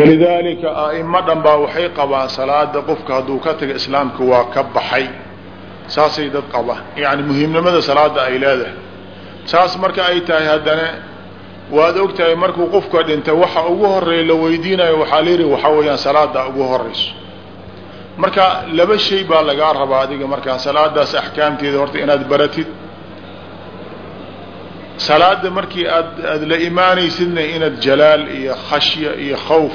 walidaalika a'imo dhan baa waxay qabaan salaada qofka hadduu ka taga islaamka waa ka baxay. Saasay dad qabaan yani muhiimnimada salaada ay leedahay. Saas marka ay tahay haddana waad og tahay markuu qofka dhinta waxa ugu horreeya la weydiinayo waxaa la yidhi waxaa weeyaan salaada ugu horeyso marka laba shay baa lagaa rabaa adiga markaa salaadaas axkaamteeda horta inaad baratid. Salaada markii aad aada la imaanaysidna inaad jalaal iyo khashya iyo khawf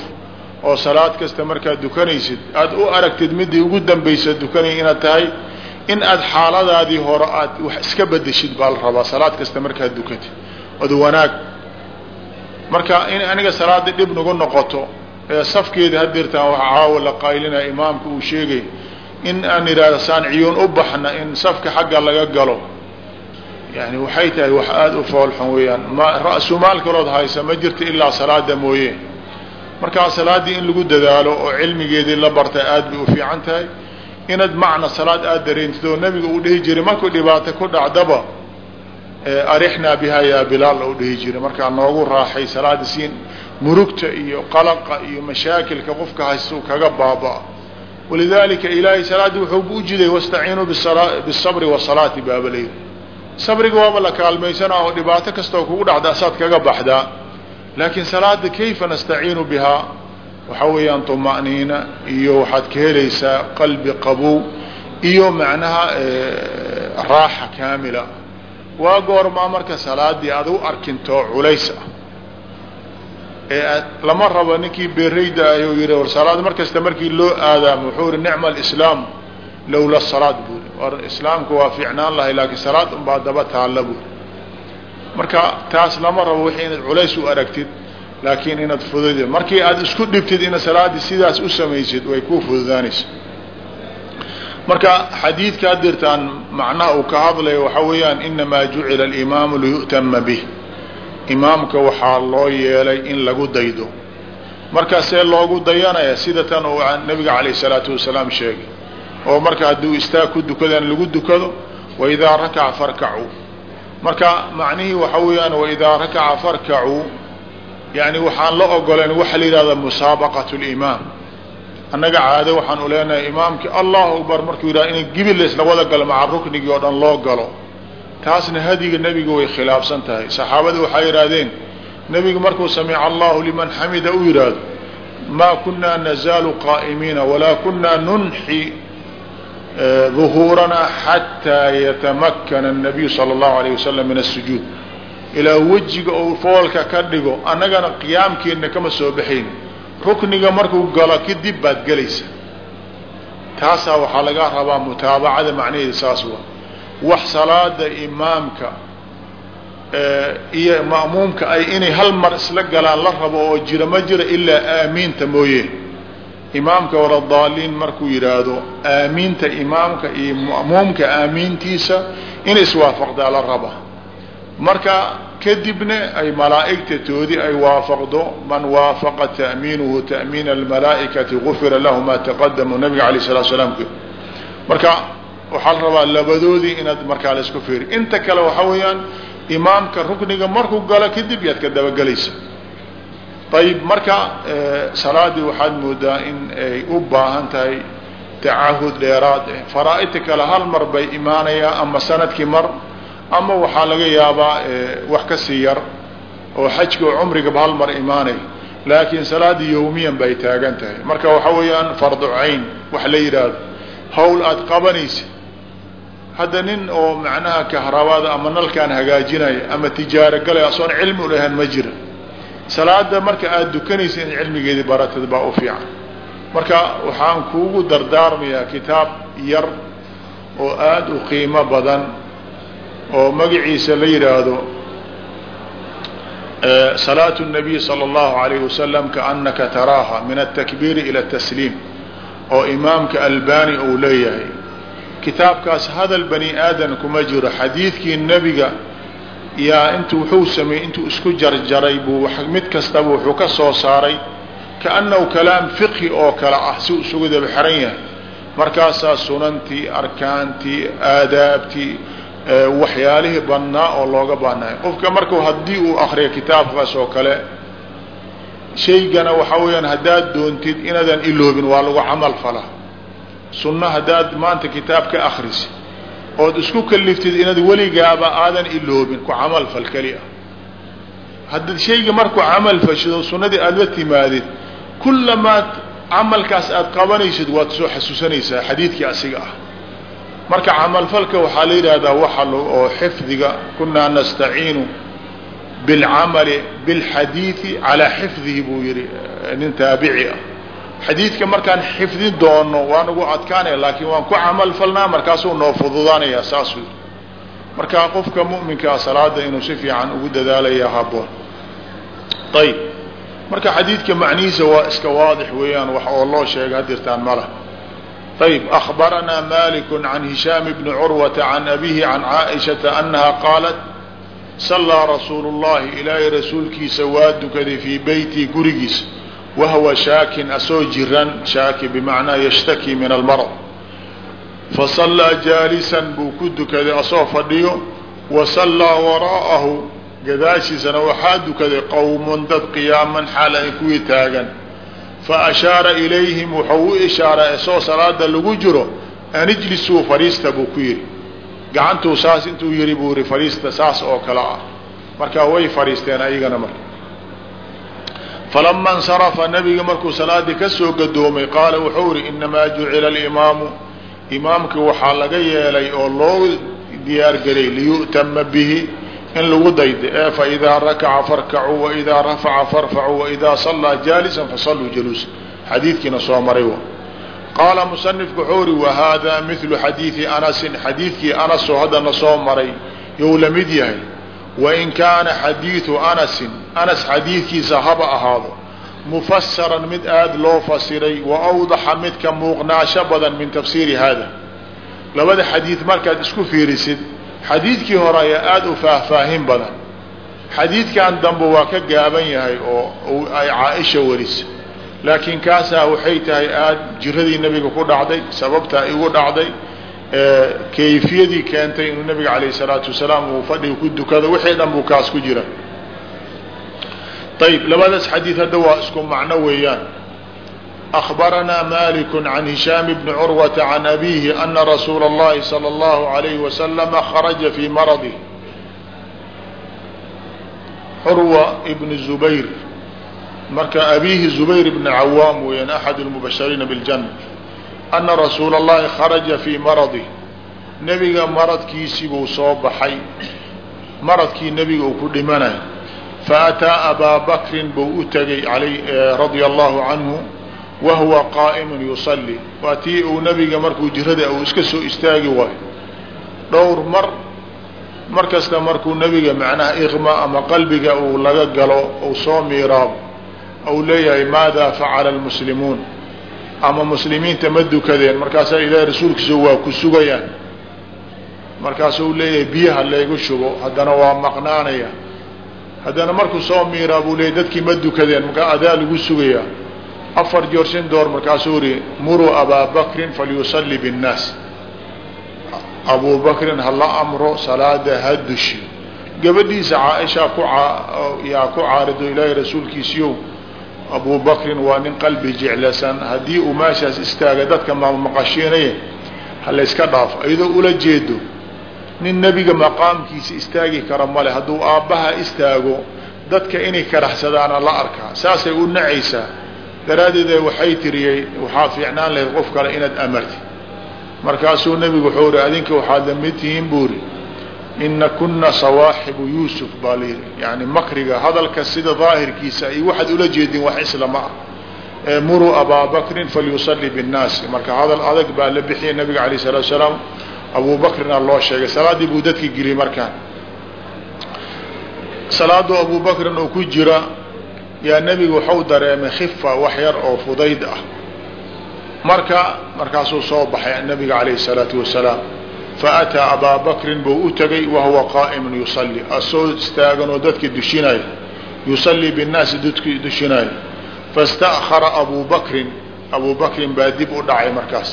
oo salaad kasta markaad dukanaysid aad u aragtid midii ugu dambaysa dukanay inaad tahay in aad xaaladaadii hore aad wax iska bedeshid baa la rabaa salaad kasta markaad dukatid. Od wanaag. Marka in aniga salaada dhib nagu noqoto ee safkeeda hadeertaan wax caawa la qaylinaya imaamka uu sheegay in aan idhaahdo saan ciyuun u baxna in safka xagga laga galo. Yani waxay tahay wax aada u foolxun weeyaan. Ma ra-sumaal kalood haysa ma jirto ilaa salaada mooye markaa salaaddii in lagu dadaalo oo cilmigeedii la barta aad bay u fiican tahay. Inaad macna salaad aada dareentid oo nabiga uu dhihi jiray markuu dhibaato ku dhacdaba arixnaa biha yaa bilaal u dhihi jiray. Markaa noogu raaxay salaada siin murugta iyo qalaqa iyo mashaakilka qofka haysta kaga baaba. Walidaalika ilaahay salaaddii wuxuu u jiday wastaciinuu bisabri wasalaati baabaleyda sabriga waaba la kaalmaysanaa oo dhibaato kastoo kugu dhacda asaad kaga baxdaa laakiin salaada kayfa nastaciinu bihaa waxaa weeyaan طuma'niina iyo waxaad ka helaysaa qalbi qabow iyo macnaha raaxa kaamila. Waa goormaa marka salaadii aad u arkintoo culays ah. Ee lama rabo ninkii beerayda ahy u yihi war salaad mar markii loo aadaamo wuxuu yihi nicma alislaam lowla salaad buuri war islaamka waa fiicnaan lahay laakiin salaad unbaa daba taalla buuri marka taas lama rabo wixii inaad culays u aragtid laakiin inaad fudud markii aad isku dhibtid inaad salaaddii sidaas u samaysid way kuu fududaanaysa. Marka xadiidka hadirtaan macnaha uu ka hadlayo waxaa weeyaan inamaa jucila alimaamu liyu'tama bih. Imaamka waxaa loo yeelay in lagu daydo. Marka see loogu dayanaya sida tan uu nabiga calayh salaatu wasalaam sheegay. Oo marka hadduu istaag ku dukadana lagu dukado waidaa rakaca farkacuu marka macnihii waxa weeyaan waidaa rakaca farkacuu yani waxaan la ogoleen waxa la yidhahda musaabaqat limaam annaga caado waxaan u leenahay imaamkii allahu akbar markuu yidhaha in gibil laysla wada galo maca ruknigii oo dhan loo galo taasna hadiga nebiga way khilaafsan tahay. Saxaabada waxay yidhaahdeen nebigu markuu samica allahu liman xamida u yidhaahdo maa kunaa nazaalu qaa'imiina walaa kunaa nunxi ظuhuuranaa xataa yatamakana الnabiyu salى اllahu alayه wasalam min الsujuud ilaa wejiga ou foolka ka dhigo annagana qiyaamkeenna kama soo baxayn rukniga markuu galo kadib baad gelaysa taasaa waxaa laga rabaa mutaabacada macnaheeda saas wa wax salaada imaamka iyo ma'muumka ay inay hal mar isla galaan la rabo oo jira ma jira ilaa aamiinta mooye imaamka waladaaliin markuu yidhaahdo aamiinta imaamka iyo ma'muumka aamiintiisa inay iswaafaqdaa la raba. Marka kadibna ay malaa'igta toodi ay waafaqdo man waafaqa ta'miinuhu ta'miina almalaa'ikati gufira lahu ma taqadama nabiga alayh salatu salaam marka waxaa la rabaa labadoodii inaad markaa la isku fiiri. Inta kale waxaa weeyaan imaamka rukniga markuu galo kadib yaad ka dabagelaysa ayib marka salaadii waxaad moodaa in ay u baahan tahay tacahud dheeraad eh. Faraa'idta kale hal mar bay imaanayaa ama sannadkii mar ama waxaa laga yaabaa wax ka sii yar oo xajka oo cumrigaba hal mar imaanay laakiin salaadii yawmiyan bay taagan tahay. Marka waxaa weeyaan fardu cayn wax la yidhaahdo hawl aad qabanaysa hadda nin oo macnaha kahrabaada ama nalkaan hagaajinaya ama tijaaro galaya asoon cilmi u lahayn ma jira salaada marka aada dukanaysa in cilmigeedii baratid baa u fiican marka waxaan kuugu dardaarmayaa kitaab yar oo aada u qiimo badan oo magaciisa la yidhaahdo salaatu الnabiy salى اllahu alayh wasalam kaanaka taraaha min atakbiiri ila tasliim oo imaamka albani uu leeyahay kitaabkaas hadal bani aadan kuma jiro xadiidkii nebiga yaa intu wuxuu sameeyey intuu isku jarjaray buu mid kastaba wuxuu ka soo saaray kaannahu kalaam fiqhi oo kale ah si isugu daba xiran yahay. Markaasaa sunantii arkaantii aadaabtii waxyaalihii badnaa oo looga baanahay qofka marku haddii uu akriyo kitaabkaas oo kale shaygana waxaa weeyaan haddaad doontid inaadan iloobin waa lagu camal falaa sunno haddaad maanta kitaab ka akrisi ood isku kaliftid inaad weligaaba aadan iloobin ku camal fal keli ah. Haddaad shayga markuu camal fashido sunnadii aada la timaadid kullamaad camalkaas aad qabanaysid waad soo xasuusanaysaa xadiidkii asiga ah. Marka camalfalka waxaa la yidhaahdaa waxa oo xifdiga kunaa nastaciinu bilcamali bilxadiidi calaa xifdihi buu yihi nin taabici ah xadiidka markaan xifdin doono waan ugu adkaanaya laakiin waan ku camal falnaa markaasuu noo fududaanayaa saasuu markaa qofka mu'minkaa ah, salaada inuu si fiican ugu dadaalayaa habboon. Ayib marka xadiidka macnihiisa waa iska waadix weeyaan wax oo loo sheega hadirtaan malah ayib akhbaranaa maliku can hishaam bni curwata can abihi can caaishata annaha qaalat sallaa rasuulu llahi ilaahay rasuulkiisa waa dukaday fii beyti gurigiisa wahwa shaakin asoo jiran shaaki bimacnaa yashtaki min almarض fasallaa jaalisan buu ku dukaday asoo fadhiyo wa sallaa waraa'ahu gadaashiisana waxaa dukaday qowmun dad qiyaaman xaal ay kuwii taagan fa ashaara ilayhim wuxuu u ishaaray asoo salaada lagu jiro an ijlisuu fariista buu ku yidhi gacantuu saas intuu yihi buu yihi fariista saas oo kale ah marka way fariisteen ayagana marka falama insarafa nabiga markuu salaadii ka soo gadoomay qaala wuxuu yihi inamaa jucila alimaamu imaamkii waxaa laga yeelay oo loo diyaargelay liyu'tama bihi in lagu dayda ee faidaa rakaca farkacuu waidaa rafaca farfacuu waidaa sallaa jaalisan fasalluu jaluusa xadiidkiina soo maray qaala musanifku wuxuu yihi wahada milu xadiidi anasin xadiidkii anasoo haddana soo maray you la mid yahay wain kaana xadiidu anasin anas xadiidkiisa haba ahaado mufasaran mid aada loo fasiray wa awdaxa mid muuqnaasho badan min tafsiiri hada labada xadiid markaad isku fiirisid xadiidkii hore ayaa aada u faahfaahin badan xadiidkan dambe waa ka gaaban yahay oo ay caaisha warisa laakiin kaasaa waxay tahay aada jiradii nabiga ku dhacday sababtaa igu dhacday kayfiyadii keentay inuu nabiga calayh salaatu wasalaam uu fadhiga ku dukado wixii dhan buu kaas ku jira ayb labadaas xadiid hadda waa isku macno weeyaan أخبرنا مالك عن هشام بن عروة عن أبيه أن رسول الله صلى الله عليه وسلم خرج في مرضه عروة بن الزبير marka أبيه زبير بن عوام weyaan أحد المبشرين بالجنة ana rasuula اllahi kharaja fii maradi nebiga maradkiisibuu soo baxay maradkii nebiga uu ku dhimanay faataa abaa bakrin buu u tegay radia allahu canhu wa huwa qaa'imun yusalli waa tii uu nebiga markuu jirada uu iska soo istaagi waayo dhowr mar mar kasta markuu nebiga macnaha iqma ama qalbiga uu laga galo uu soo miiraabo ou leeyahay maada facala almuslimuun ama muslimiinta ma dukadeen. Markaasaa ilaahay rasuulkiisa waa ku sugayaan. Markaasuu leeyahay biyaha laygu shubo haddana waa maqnaanaya. Haddana markuu soo miiraa buu leeyahy dadkii ma dukadeen markaa adaa lagu sugayaa afar joor door markaasuu yihi muruu abaa bakrin falyusalli biاnnaas abuu bakrin hala amro salaada ha dushi gabadhiisa caaisha ku yaa ku caarido ilaahay rasuulkiisiyow abuu bakrin waa nin qalbi jeclasan haddii uu meeshaas istaaga dadka mamaqashiinaya ha layska dhaafo iyadoo ula jeedo nin nebiga maqaamkiisa istaagi kara male hadduu aabbaha istaago dadka inay karaxsadaana la arkaa saasay u nacaysaa daraaddeeda waxay tiriyey waxaa fiicnaan lahayd qof kale inaad amarti markaasuu nebigu wuxuu ri adinka waxaad la mid tihiin buu ri ina kuna sawaaxibu yuusuf baa layidhi yani makriga hadalka sida daahirkiisa iyo waxaad ula jeedin wax islama ah. Muruu abaa bakrin falyusalli binnaasi. Marka hadal adag baa la bixiyay nabiga alayh salatu salaam. Abuu loo sheegay. Salaaddii buu dadka geliyey markaan. Salaaduu abuu bakrin ku jira yaa nebigu waxau dareemay khifa wax yar oo fudayd ah. Marka markaasuu soo baxay nabiga calayhi salaatu wasalaam faataa abaa bakrin buu u tegay wahuwa qaa'imun yusalli asoo istaagan oo dadki dushinayo yusallii binnaasi dadki dushinayo faاsta'khara abuu bakrin abuu bakrin baa dib u dhacay markaas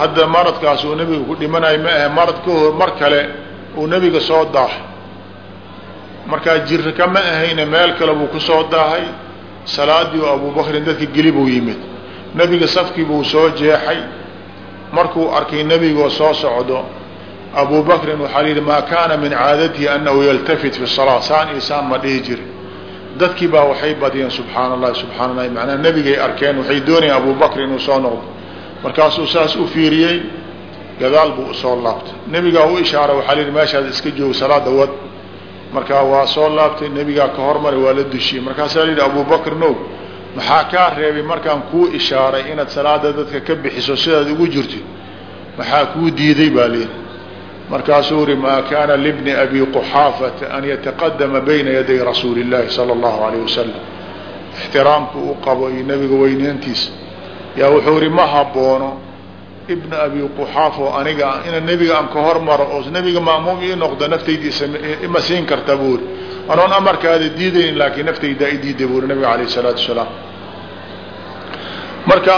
hadda maradkaas uu nebiga ku dhimanayo ma ahe marad ka mar kale uu nebiga soo daahay markaa jirka ma ahayne meel kale buu ku soo daahay salaadii abubakrin dadka geli buu yimid nebiga safkii buu soo jeexay markuu arkay nebigoo soo socdo abu bakrin waxaa layidhi maa kaana min caadatihi anahu yaltafit fi salaa saan iyo saan ma dhihi jiri. Dadkii baa waxay badiyeen subxaana allahi subxaana allahi macnaa nebigay arkeen waxay doonayeen abu inuu soo noqdo. Markaasuu saas u fiiriyey gadaal buu u soo laabtay. Nebigaa u ishaaray waxaa layidhi meeshaad iska joogo salaada wad. Markaa waa soo laabtay nebigaa ka hormaray waa la dushiyey. Markaasaa layidhi abu bakr no maxaa kaa reebay markaan kuu ishaaray inaad salaada dadka ka bixiso sidaad ugu jirto? Maxaa kuu diiday baa lihi markaasuu uri maa kaana libni abi quxaafata an yataqadama bayna yaday rasuuli illaahi sala allahu alayh wasalam ixtiraamku u qabo iyo nebiga weyneyntiisa yaa wuxuu ihi ma haboono ibna abi quxaafa aniga ina nebiga aan ka hormaro oo nebiga maamuum ii noqdo naftayda ima siin karta buu uri anoon amarkaada diidaynin laakiin naftaydaa i diida buuri nabiga alayh salaatu salaam. Marka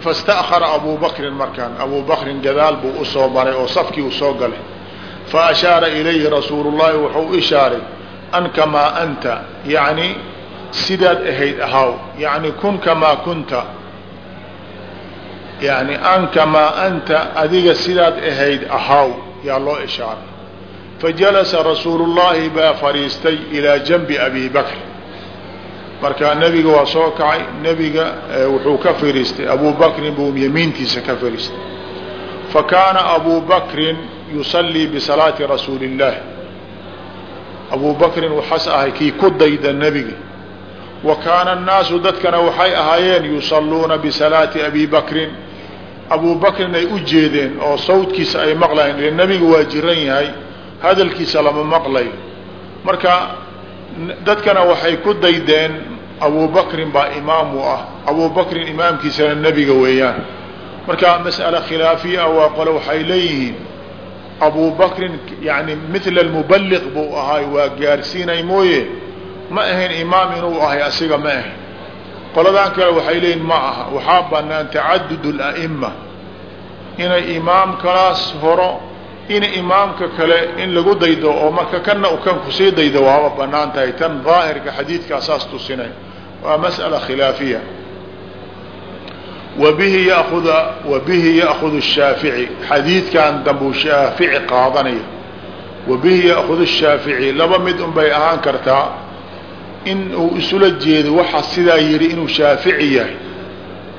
fastaأkhara abu bakrin markaan. Abu bakrin gadaal buu u soo maray oo safkii u soo galay. Faashaara ilayhi rasuulu llahi wuxuu ishaaray an kamaa anta. Yani sidaad ahayd ahaaw. Yani kun kamaa kunta. Yani an kamaa anta. Adiga sidaad ahayd ahaaw. Yaa loo ishaaray fajalasa rasuulu llahi baa fadhiistay ilaa janbi abi bakr markaa nebiga waa soo kacay nebiga wuxuu ka fadhiistay abu bakrin buu yamiintiisa ka fadhiistay fa kaana abu bakrin yusallii bisalaati rasuuli اllahi abu bakrin waxaas ahay kii ku dayda nebiga wa kaana annaasu dadkana waxay ahaayeen yusalluuna bisalaati abi bakrin abu bakrin ay u jeedeen oo sawdkiisa ay maqlayen ile waa jiran yahay hadalkiisa lama maqlayo marka dadkana waxay ku daydeen abu bakrin baa imaam u ah. Abu bakrin imaamkiisana nebiga weeyaan. Marka mas'ale khilaafiya waa qole waxay leeyihiin. Abu bakrin yani mila mubaliq buu ahay waa gaarsiinay mooye. Ma ahayn imaam inuu ahay asiga ma ahayn. Qoladan kale waxay leeyihiin ma aha. Waxaa banaan tacadud اla'ima inay imaamkalaas horo in imaamka kale in lagu daydo oo marka kana kan kusii daydo waaba banaan tahay tan daahirka xadiidkaa saas tusinay waa masأala khilaafiya wabihi yauda wabihi ya'hudu الshaafiعي xadiidkan dambuu shaafici qaadanaya wabihi ya'hudu الshaafiعي laba mid un bay ahaan kartaa in uu isula jeedo waxa sidaa yidhi inuu shaafici yahay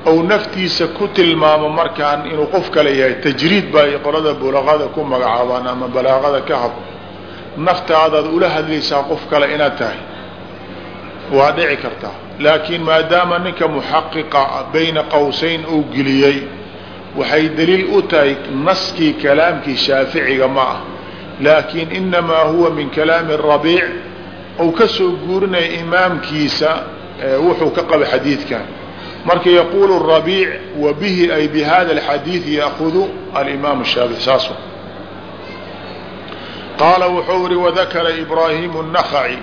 ou naftiisa ku tilmaamo markaan inuu qof kale yahay tajriid baa qolada bulaqada ku magacaabaan ama balaaqada ka hadlo naftaadaad ula hadlaysaa qof kale inaad tahay waa dhici kartaa. Laakiin maadaama ninka muxaqiqa bayna qowsayn uu geliyey waxay daliil u tahay naskii kalaamkii shaaficiga ma ah. Laakiin inamaa huwa min kalaami rabiic ou ka soo guurinaya imaamkiisa wuxuu ka qaba xadiidkan marka yaqulu rabiic wa bihi ay bi hada alxadiidi yaahudu alimaam shaafici saas qaala wuxuu yihi wadakara ibraahimu الnakhaci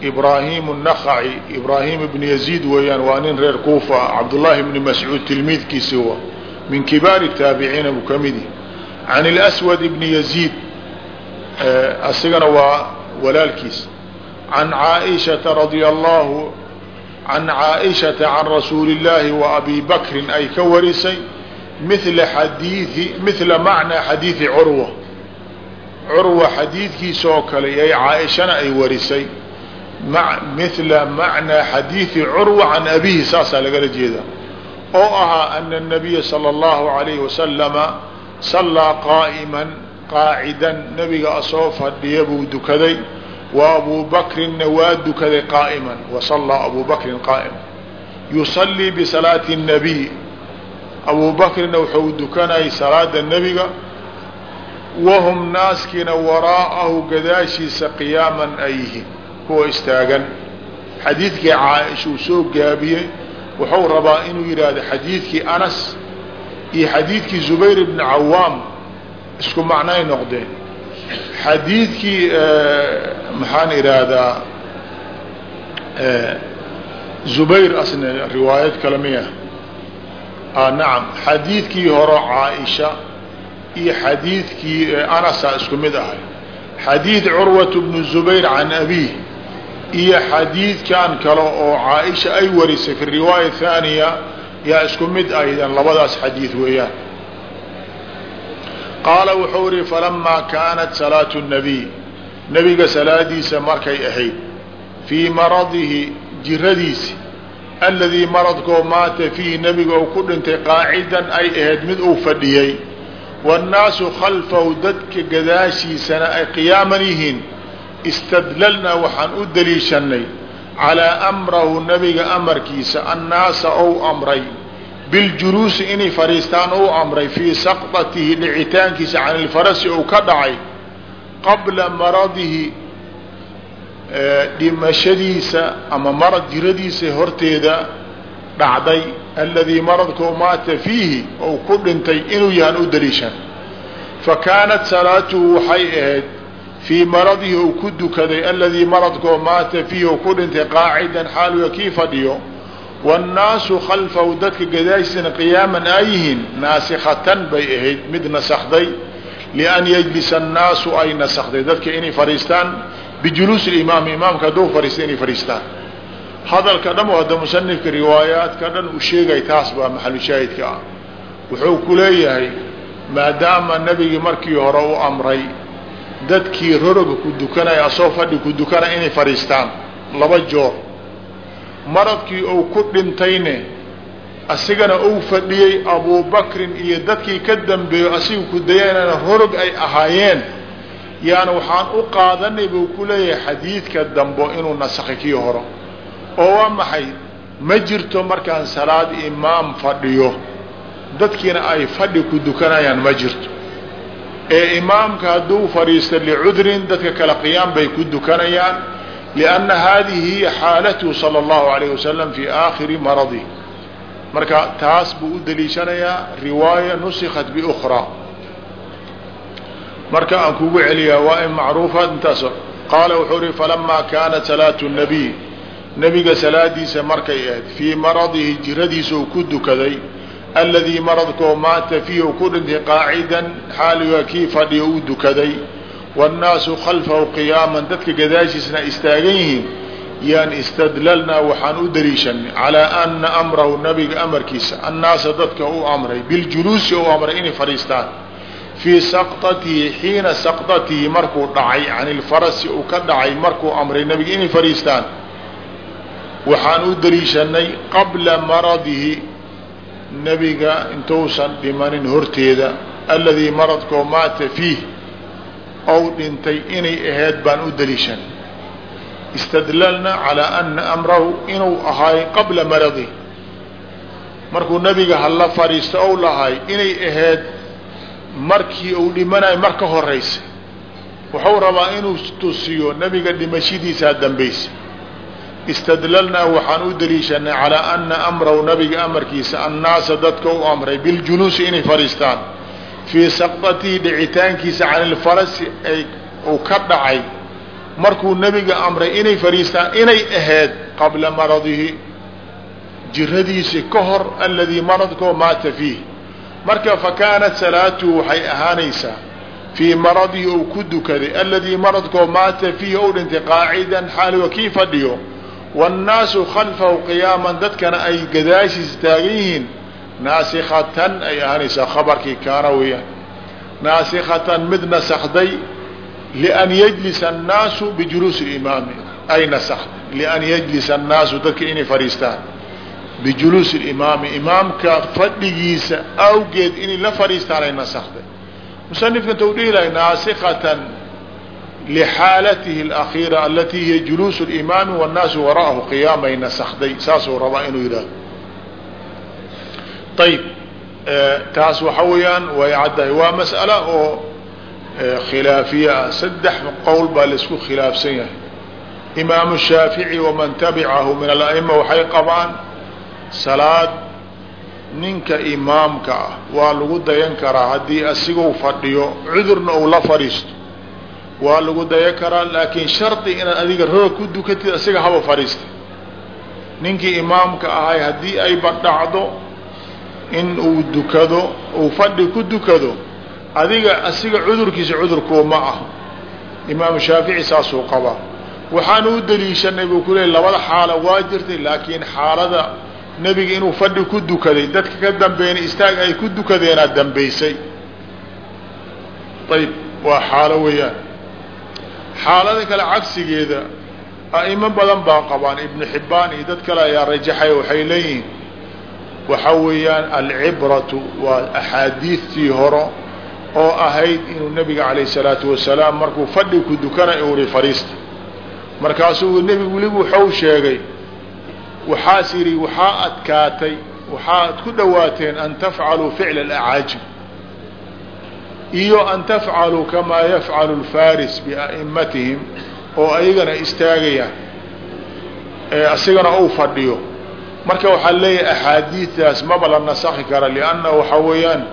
ibraahimu الnakhaci ibraahim ibn yaziid weeyaan waa nin reer kuufa cabdullaahi bni mascuud tilmiidkiisi wa min kibaari taabiciina buu ka mid yahi can اlأswad bni yaziid asigana waa walaalkiis can caaئiشhaةa radia allahu can caaئiشhaةa can rasuuli الlahi wa abi bakrin ay ka warisay mila xadiii mila macnaa xadiiثi curwa curwa xadiidkiisa oo kale ay caaishana ay warisay mila macnaa xadiiثi curwa can abihi saasaa lagala jeeda oo ahaa ana الnabiya salى اllahu عalayhi wasalama sallaa qaa'iman qaacidan nabiga asoo fadhiya buu dukaday wa abu bakrinna waa dukaday qaa'iman wasallaa abu bakrin qaa'ima yusallii bisalaati الnabiy abu bakrina wuxuu dukanayay salaada nebiga wahum naaskiina waraa'ahu gadaashiisa qiyaaman ay yihiin kuwa istaagan. Xadiidkii caaisha uu soo gaabiyey wuxuu rabaa inuu yidhaahdo xadiidkii anas iyo xadiidkii zubayr bni cawaam isku macnay noqdeen xadiidkii maxaan idhaahdaa zubayr asna riwaayad kale miya. Nacam xadiidkii horo caaisha iyo xadiidkii anasa isku mid ahay. Xadiid curwat bnu zubayr can abiih iyo xadiidkan kale oo caaisha ay warisay fi riwaaya thaaniya yaa isku mid aydan labadaas xadiid weeyaan qaala wuxuu ihi falamaa kaanat salaatu nabiy nebiga salaadiisa markay ahayd fii maradihi jiradiisi aladii maradkoo maata fiihi nebiga uu ku dhintay qaacidan ay ahayd mid uu fadhiyey. Waannaasu khalfahu dadka gadaashiisana ay qiyaaman yihiin istadlalnaa waxaan u daliishanay calaa amrahu nebiga amarkiisa annaasa ou amray biljuluusi inay fadhiistaan ou amray fii saqdatihi dhicitaankiisa can ilfarasi ou ka dhacay qabla maradihi dhimashadiisa ama marad jiradiisa horteeda dhacday aladii maradkoo maata fiihi ou ku dhintay inuu yahan u daliishan. Fa kaanat salaatuhu waxay ahayd fii maradihi ou ku dukaday aladii maradkoo maata fiihi ou ku dhintay qaacidan xaaluya kii fadhiyo waannaasu khalfahu dadka gadaashiisana qiyaaman aayihiin naasikatan bay ahayd mid nasakday lian yajlisa annaasu ay nasakday dadka inay fadhiistaan bijuluusi imaam imaamka hadduu fadhiista inay fadhiistaan hadalka dhan hadda musanifka riwaayaadka dhan u sheegay taas baa maxalu shaahidka ah wuxuu ku leeyahay maadaama nebigii markii hore u amray dadkii roroga ku dukanaya asoo fadhi ku dukanaya inay fadhiistaan laba joor maradkii uu ku dhintayne asigana uu fadhiyey abubakrin iyo dadkii ka dambeeyo asiga ku dayanana horog ay ahaayeen. Yaani waxaan u qaadanay buu ku leeyahay xadiidka dambo inuu nasakhay kii horo. Oo waa maxay? Ma jirto markaan salaad imaam fadhiyo. Dadkiina ay fadhi ku dukanayaan ma jirto. Ee imaamka hadduu fadhiisto licudrin dadka kale qiyaam bay ku dukanayaan lianna haadihi hiya xaalatuhu sala allahu alayh wasalam fi aakhiri maradi marka taas buu u daliishanayaa riwaaya nusikat biukhraa marka aan kugu celiyaa waa in macruufaad intaas qaala wuxuu ihi falamaa kaanat salaatu nabiy nebiga salaadiisa markay ahayd fii maradihi jiradiisa uu ku dukaday aladii maradkoo maata fiihi u ku dhintay qaacidan xaaliga kii fadhiya uu dukaday waannaasu khalfahu qiyaaman dadka gadaashiisna istaagan yihiin yaan istadlalnaa waxaan u daliishanay calaa ana amrahu nabiga amarkiisa annaasa dadka u amray biljuluusi u amray inay fadhiistaan fii saqطatihi xiina saqطatihi markuu dhacay can ilfarasi uu ka dhacay markuu amray nebiga inay fadhiistaan waxaan u daliishanay qabla maradihi nebiga intuusan dhimanin horteeda aladii maradkoo maata fiih ou dhintay inay ahayd baan u daliishanay istadlalna calaa ana amrahu inuu ahaay qabla maradihi markuu nebiga hala fadhiisto ou lahay inay ahayd markii uu dhimanayo mar ka horaysa wuxuu rabaa inuu tusiyo nebiga dhimashadiisaa dambaysa. Istadlalnaa waxaan u daliishanay calaa ana amrahu nabiga amarkiisa annaasa dadka u amray biljuluusi inay fadhiistaan fii saqdatihi dhicitaankiisa can ilfarasi ay uu ka dhacay. Markuu nebiga amray inay fadhiistaan inay ahayd qabla maradihi. Jiradiisi ka hor aladii maradkoo maata fiih marka fakaanat salaatuhu waxay ahaanaysaa fii maradihi ou ku dukaday aladii maradkoo maata fiihi ou dhintay qaacidan xaaliga kii fadhiyo. Waannaasu khalfahu qiyaaman dadkana ay gadaashiisa taagan yihiin naasikatan ay ahaanaysaa khabarkii kaana weeyaan naasikatan mid nasakday lian yajlisa annaasu bijuluusi imaami ay nasakday lian yajlisa annaasu dadka inay fadhiistaan bijuluusi imaami imaamka fadhigiisa awgeed inay la fadhiistaan ay nasakday musanifka inta u dhihi lahay naasikatan lxaalatihi اlأkhiira alati hiya juluus اlimaami wاnnaasu wara'ahu qiyaamay nasakday saasuu rabaa inuu yidhahdo ayb taas waxa weeyaan way caddahay waa mas'ala oo khilaafiye ah saddex qowl baa la isku khilaafsan yahay imaamu shaafici waman tabicahu min ala'ima waxay qabaan salaad ninka imaamka ah waa lagu dayan karaa haddii asiguu fadhiyo cudurna uu la fadhiisto waa lagu dayan karaa laakiin shardi inaad adiga roog ku dukatid asiga haba fadhiistay ninkii imaamka ahay haddii ay badhacdo in uu dukado uu fadhi ku dukado adiga asiga cudurkiisa cudurkuu ma ah imaamu shaafici saasuu qabaa waxaan u daliishanay buu ku leey labada xaalo waa jirtay laakiin xaalada nebiga inuu fadhi ku dukaday dadka ka dambeeyna istaag ay ku dukadeenaa dambaysay ayb waa xaalo weeyaan. Xaalada kale cagsigeeda a'imo badan baa qabaan. Ibnu xibbaan iyo dad kale ayaa rajaxay waxay leeyihiin waxa weeyaan alcibratu waa axaadiidtii horo oo ahayd inuu nebiga calayh salaatu wasalaam markuu fadhi ku dukanay uri fadhiista. Markaasuu nebigu weliba waxau sheegay. Waxaas yidhi waxaa adkaatay waxaad ku dhowaateen an tafcaluu ficla alacaajib iyo an tafcaluu kamaa yafcalu lfaris bia'immatihim oo ayagana istaagayaan ee asigana uu fadhiyo marka waxaa leeyahay axaadiidaas maba la nasakhi kara lianna waxaa weeyaan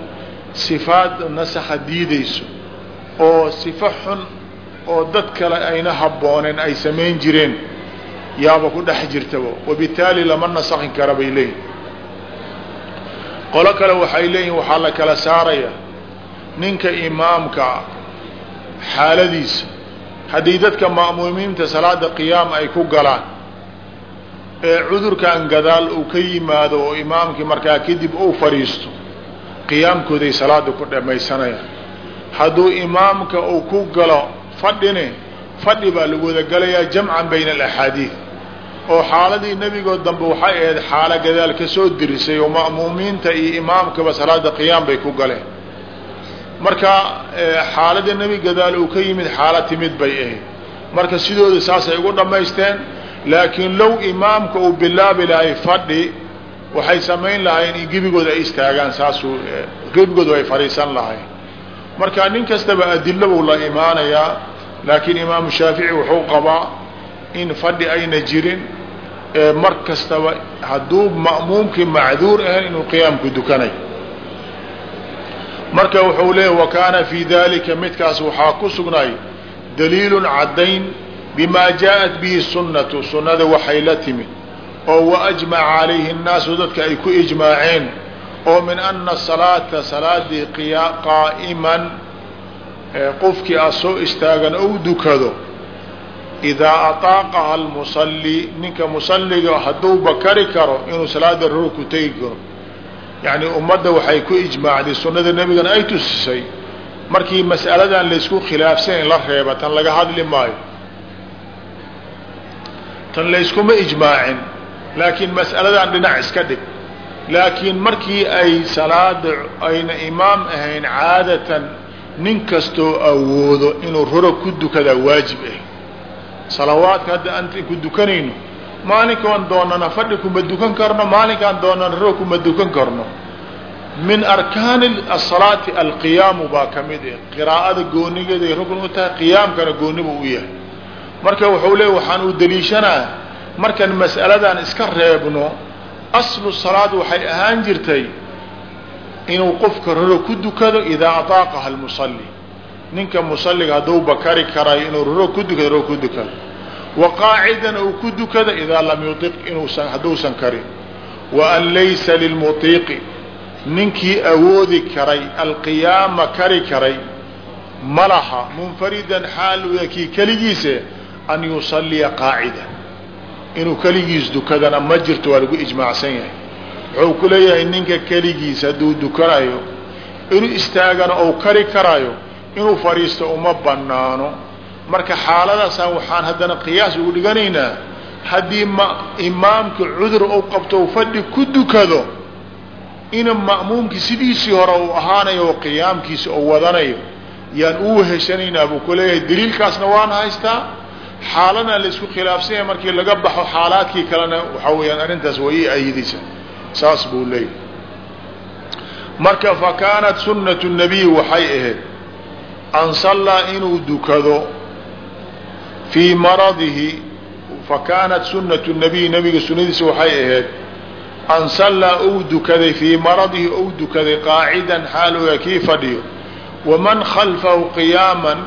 sifaad nasakha diidayso oo sifo xun oo dad kale ayna habbooneen ay samayn jireen yaaba ku dhex jirtaba. Wabitaali lama nasakhi kara bay leeyihiin qolo kale waxay leeyihiin waxaa la kala saaraya ninka imaamka xaaladiisa. Haddii dadka ma'muumiinta salaada qiyaam ay ku galaan ee cudurkan gadaal uu ka yimaado oo imaamkii markaa kadib uu fadhiisto qiyaamkooday salaada ku dhamaysanayaan hadduu imaamka uu ku galo fadhine fadhi baa lagu wada galayaa jamcan bayna alaxaadiid oo xaaladii nebigoo dambe waxay ahayd xaalo gadaal ka soo dirisay oo ma'muumiinta iyo imaamkaba salaada qiyaam bay ku galeen. Marka xaalada nebi gadaal uu ka yimid xaalo timid bay ahayd. Marka sidooda saasay ugu dhammaysteen laakiin low imaamka uu bilaabi lahay fadhi waxay samayn lahayn in gebigooda ay istaagaan saasuu gebigoodu ay fadhiisan lahayn. Marka nin kastaba adilo buu la imaanayaa laakiin imaamu shaafici wuxuu qabaa in fadhi ayna jirin mar kastaba hadduu ma'muumkii macduur ahayn inuu qiyaamku dukanay. Marka wuxuu leeyahy wa kaana fii dalika midkaas waxaa ku sugnay daliilun caddayn bimaa jaaءat bihi sunnatu sunnada waxay la timid oo waajmaca calayhi الnaasu dadka ay ku ijmaaceen oo min ana salaata salaadii qaa'iman qofkii a soo istaagan ou dukado idaa aطaaqaha almusalli ninka musalliga hadduuba kari karo inuu salaada ror ku tegi karo yacni ummadda waxay ku ijmaacday sunnada nebigana ay tusisay markii mas'aladan laysku khilaafsan in la reeba tan laga hadli maayo tan layskuma ijmaacin laakiin mas'aladan dhinac iska dhig. Laakiin markii ay salaada ayna imaam ahayn caadatan nin kastoo awoodo inuu roro ku dukadaa waajib ah salawaadka hadda anta ku dukanayno maalinkaan doonana fadhi kuma dukan karno maalinkaan doonana roro kuma dukan karno. Min arkaani asalaati alqiyaamu baa ka mid ah qiraa'ada goonigeeday rukn u tahay qiyaamkana gooniba u yahay marka wuxuu leey waxaan u daliishanaa markaan mas'aladan iska reebno. Aslu salaad waxay ahaan jirtay inuu qofka roro ku dukado idaa ataaqaha almusalli. Ninka musalliga hadduu bakari karayo inuu roro ku dukado roro ku dukado. Wa qaacidan uu ku dukado idaa lam yutiq inuusan hadduusan karin. Wa an laysa lilmutiiqi ninkii awoodi karay alqiyaama kari karay ma laha munfaridan xaal kii keligiise an yusalliya qaacida. Inuu keligiis dukadana ma jirto waa lagu ijmaacsan yahay. Wuxuu ku leeyahay ninka keligiis hadduu dukanayo inuu istaagana ou kari karayo inuu fadhiisto uma banaano marka xaaladaasaan waxaan haddana qiyaas ugu dhiganaynaa haddii ma imaamka cudur ou qabto u fadhi ku dukado ina ma'muumkii sidiisii hore uu ahaanayo oo qiyaamkiisa oo wadanayo yaan u weheshanaynaa buu ku leeyahay. Daliilkaasna waan haystaa xaalana laysku khilaafsan yahay markii laga baxo xaalaadkii kalena waxaa weeyaan arrintaas waa ii ayidaysa saas buu leeyahy marka fa kaanat sunnatu nabiy waxay ahayd an sallaa inuu dukado fii maradihi. Fa kaanat sunnatu nabiy nabiga sunnadiisa waxay ahayd an sallaa ou dukaday fii maradihi ou dukaday qaacidan xaal oya kii fadhiyo waman khalfahu qiyaaman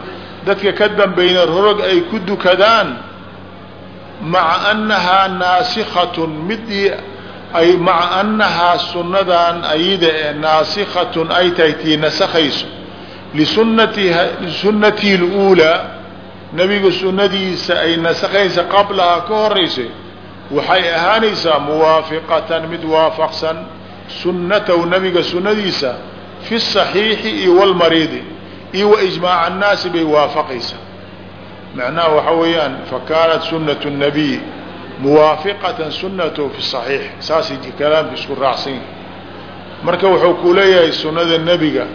dadka ka dambayna rorog ay ku dukadaan maca annahaa naasikhatun midii ay maca annahaa sunnadan ayida ee naasikhatun ay tahay tii nasakhayso. Lisunati lisunnatii luulaa nebiga sunnadiisa ay nasakaysa qablahaa ka horaysay waxay ahaanaysaa muwaafiqatan mid waafaqsan sunnatahu nabiga sunnadiisa fi saxiixi iyo walmariidi iyo wa ijmaaca annaasi bay waafaqaysaa macnaha waxaa weeyaan fakaanat sunnatu nabiy muwaafiqatan sunnatahu fi saxiix. Saasay kalaamka isku raacsan yihi marka wuxuu ku leeyahay sunnada nebiga.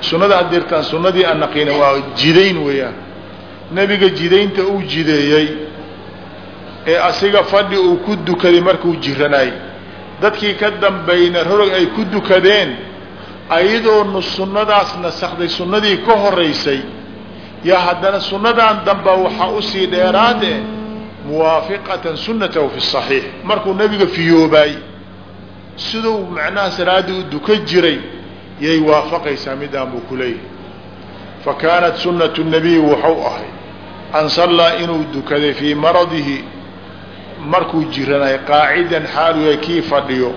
Sunnada hadirtaan sunnadii aan naqiina waa jidayn weeyaan. Nebiga jidaynta uu jideeyey ee asiga fadhi uu ku dukaday markuu jiranay dadkii ka dambayna rorog ay ku dukadeen ayadoo sunnadaas nasakday sunnadii ka horaysay yaa haddana sunnadan damba waxaa u sii dheeraade muwaafiqatan sunnatahu fi saxiix. Markuu nebiga fiyoobaay siduu macnaha salaadii u duka jiray yay waafaqaysaa midaan buu ku leeyahay. Fa kaanat sunnatu nabiyi wuxuu ahay an sallaa inuu dukaday fii maradihi markuu jiranay qaacidan xaalu kii fadhiyo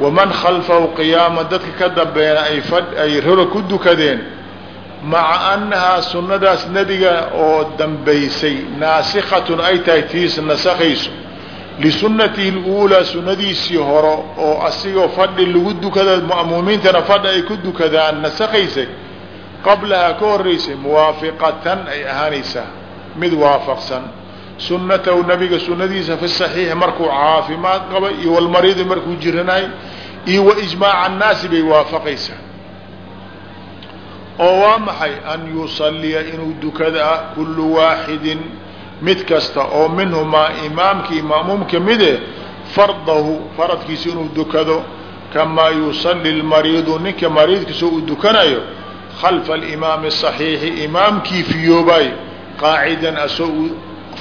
waman khalfahu qiyaama dadka ka dambeena ay ay rora ku dukadeen maca annahaa sunnadaas nebiga oo dambaysay naasikhatun ay tahay tiis nasakayso lisunnatihi luulaa sunnadiisii horo oo asigoo fadhi lagu dukada ma'muumiintana fadhi ay ku dukadaan nasakaysay qablahaa ka horaysay muwaafiqatan ay ahaanaysaa mid waafaqsan sunnatahu nabiga sunnadiisa fi saxiixi markuu caafimaad qabay iyo walmariidi markuu jiranay iyo wa ijmaaca annaasi bay waafaqaysaa oo waa maxay an yusalliya inuu dukada kullu waaxidin mid kasta oo minhumaa imaamkii ma'muumka mide fardahu faradkiisa inuu dukado kamaa yusalli lmariidu ninka mariidkiisa uu dukanayo khalfa alimaami asaxiixi imaamkii fiyoobaay qaacidan asoo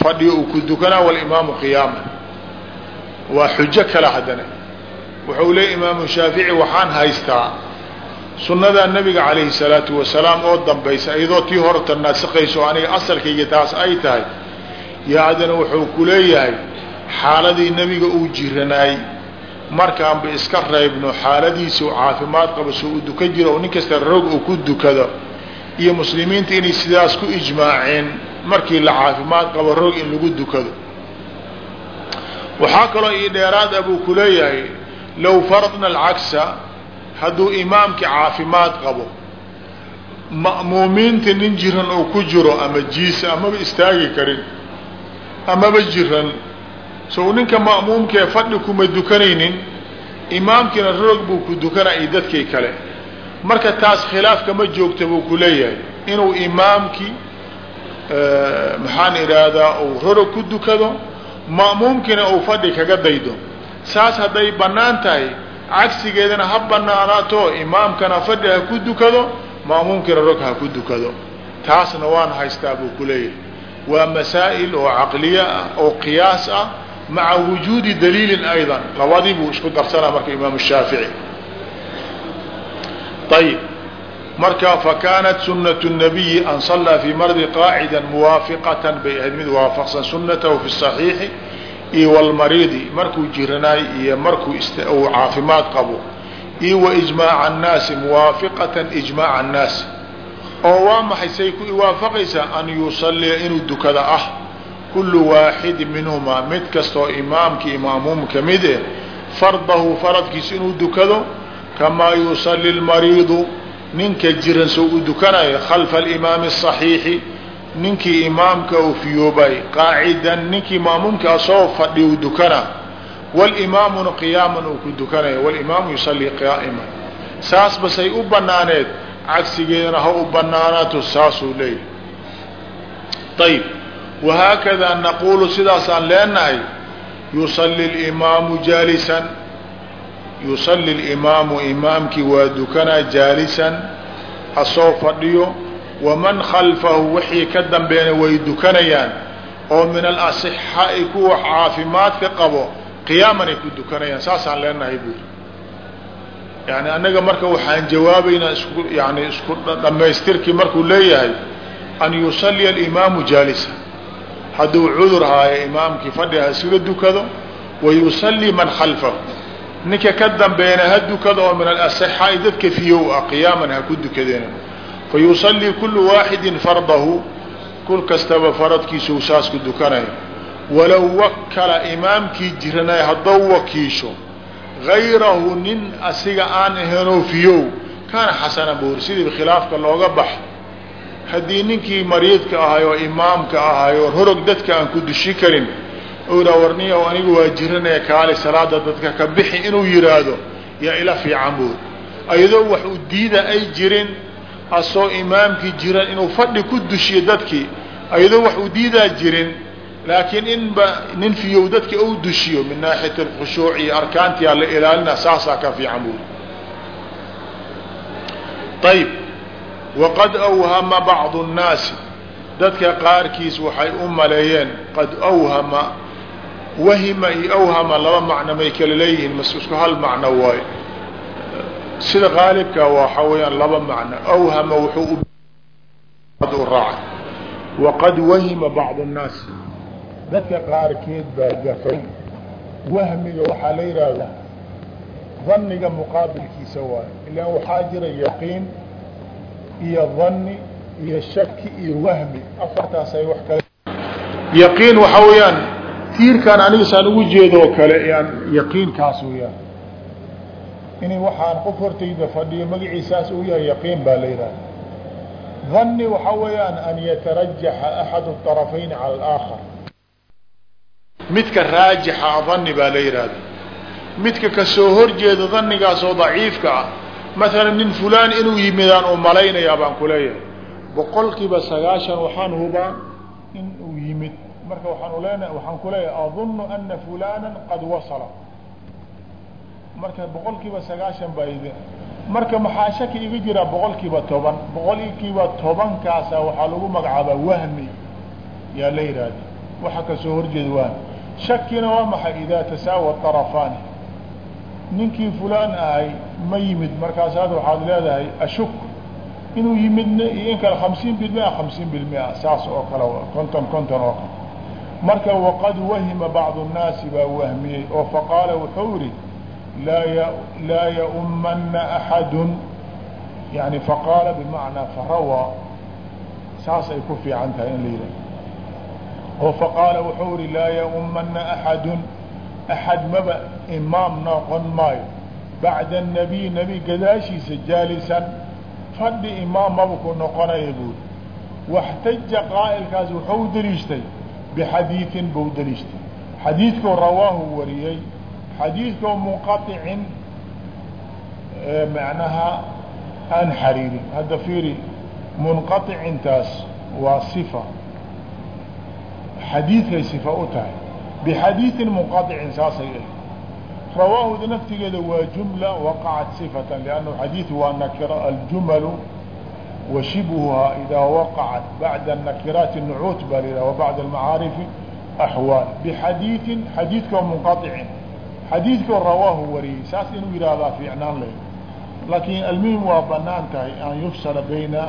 fadhiyo uu ku dukanaa walimaamu qiyaama. Waa xujo kale haddana. Wuxuu leeyay imaamu shaafici waxaan haystaa sunnadaa nabiga calayhi salaatu wasalaam oo dambaysa iyadoo tii horta naasaqayso aniga asalkayga taas ay tahay. Yo haddana wuxuu ku leeyahay xaaladii nebiga uu jiranaay markaanba iska reybno xaaladiisa caafimaad qabo soo u dukan jiro oo nin kasta roog uu ku dukado iyo muslimiinta inay sidaas ku ijmaaceen markii la caafimaad qabo roog in lagu dukado. Waxaa kaloo ii dheeraada buu ku leeyahay low faradna alcagsa hadduu imaamkii caafimaad qabo ma'muumiinta nin jiran uu ku jiro ama jiisa amaba istaagi karin amaba jiran sow ninka ma'muumkaee fadhi kuma dukanaynin imaamkiina roog buu ku dukanaya dadkii kale. Marka taas khilaaf kama joogta buu ku leeyahay inuu imaamkii maxaan idhaahdaa uu rorog ku dukado ma'muumkiina uu fadhi kaga daydo. Saas hadday bannaan tahay cagsigeedana ha banaanaato imaamkana fadhi ha ku dukado ma'muumkiina rog ha ku dukado. Taasna waan haystaa buu ku leeyahay. Waa masaa'il oo caqliye ah oo qiyaas ah maca wujuudi daliilin aydan. Labadii buu isku darsanaa marka imaamu shaafici. Ayib marka fakaanat sunat nabiyi an sallaa fii mardi qaacida muwaafiqatan bay ahayd mid waafaqsan sunatahu fi saxiixi iyo walmariidi markuu jiranaay iyo markuu uu caafimaad qabo. Iyo wa ijmaaca annaasi muwaafiqatan ijmaaca annaasi. Oo waa maxay? Say ku iwaafaqaysaa an yusalliya inuu dukada ah. Kullu waaxidin minhumaa mid kastoo imaamkii imaamuum ka mid eh fardahu faradkiisa inuu dukado kamaa yusalli lmariidu ninka jiran soo u dukanayo khalfa alimaami asaxiixi ninkii imaamka uu fiyoobay qaacidan ninkii maamuumka asoo fadhi u dukana walimaamuna qiyaaman uu ku dukanayo walimaamu yusallii qaa'iman. Saas basay u banaaneed cagsigeedana ha u banaanaato saasuu leeyahy ayib wahaakadaa naquulu sidaasaan leenahay yusalli limaamu jaalisan yusalli limaamu imaamkii waa dukanaa jaalisan asoo fadhiyo. Waman khalfahu wixii ka dambeena way dukanayaan. Oo min alasixaa'i kuwa caafimaadka qabo qiyaaman ku dukanayaan. Saasaan leenahay buuri yani annaga marka waxaan jawaabaynaa isku yani isku dhammaystirkii markuu leeyahay an yusalliya alimaamu jaalisa hadduu cudur haayo imaamkii fadhi ha isga dukado. Wa yusallii man khalfahu ninka ka dambeena ha dukado oo min alasixaa'i dadka fiyow ah qiyaaman ha ku dukadeen. Fa yusallii kullu waaxidin fardahu kul kastaba faradkiisuu saas ku dukanaya walow wakala imaamkii jiranay haddou wakiisho gayrahu nin asiga aan ahaynoo fiyow kaana xasana buuri sidii khilaafka looga bax. Haddii ninkii mariidka ahay oo imaamka ahay oo horog dadka aan ku dushi karin owna warniya anigu waa jiranaya kaali salaada dadka ka bixi inuu yidhaahdo yaa ila fiican buuri ayadoo wax u diida ay jirin asoo imaamkii jiran inuu fadhi ku dushiyo dadkii ayadoo wax u diidaa jirin laakiin inba nin fiyow dadki ou dushiyo min naaxiyat alkhushuuc iyo arkaantiyaa la ilaalina saasaa ka fiican buuri ayb waqad awhama bacdu nnaasi. Dadka qaarkiis waxay u maleeyeen qad awhama wahima iyo awhama laba macno may kala leeyihiin isku hal macno waayo sida qaalibka waxa weeyaan laba macno. Awhama wuxuu u raacay. Waqad wahima bacdu nnaasi dadka qaarkeed baa gafay. Wahmiga waxaa la yidhaahdaa dhanniga muqaabilkiisa waayo ilaan waxaa jira yaqiin iyo dhanni iyo shaki iyo wahmi. Afartaasay wax kale. Yaqiin waxaa weeyaan tiirkaan aniga saan ugu jeedo oo kale yaan yaqiinkaas weeyaan inay waxaan qof hortayda fadhiyo magaciisaas uu yahay yaqiin baa la yidhahda dhanni waxaa weeyaan an yatarajaxa axadu طarafayn cala alaakhar. Midka raajixa dhanni baa la yidhahda midka ka soo horjeeda dhannigaasoo daciifka ah maalan nin fulaan inuu yimidaan oo malaynayaa baan ku leeyahay. Boqol kiiba sagaashan waxaan hubaa in yimid marka uleena waxaan ku leeyahay adunnu ana fulana qad wasala. Marka boqol sagaashan baa marka maxaa shaki iga jira boqol toban boqol tobankaasa waxaa lagu magacaabaa wahmi. Yaa la yidhaahda waxa ka soo horjeeda wahmi shakina waa maxay? Idaa tasaawa طarafaani ninkii fulaan ahay ma yimid. Markaasaad waxaad leedahay ashuk. Inuu yimidna iyo in kale hamsiin bilmia hamsiin bilmia saas oo kale konton konton oo kale marka waqad wahima bacdu الnaasi baa wahmiyey oo faqaala wuxuu yihi laa laa yaumana axadu yani faqaala bimacnaa farawaa saas ay ku fiican tahay in la yidhah oo faqaala wuxuu yihi laa yaumana axadu axad maba imaam noqon maayo bacda الnabiy nebi gadaashiisa jaalisan fadhi imaam maba ku noqonaya buuri waxtaja qaa'ilkaas wuxuu deliishtay bixadiidin buu deliishtay xadiidkoo rawaahu wariyey xadiidkoo munqaطicin macnaha aan xariirin hadda fiiri munqaطicintaas waa صifa xadiidkay صifa u tahay bxadiiثin munqaطicin saasay ahy rawaahuda naftigeeda waa jumla waqacat صifata lannu xadiiث waa nakira aljumalu wa shibhuhaa idaa waqacat bacda nakiraati nucuut baa la yidhah wa bacda almacaarifi axwaal bxadiiثin xadiidkoo munqaطicin xadiidkoo rawaahu wariyey saas inuu yihahdaa fiicnaan leh laakiin almuhim waa banaan tahay an yufsala bayna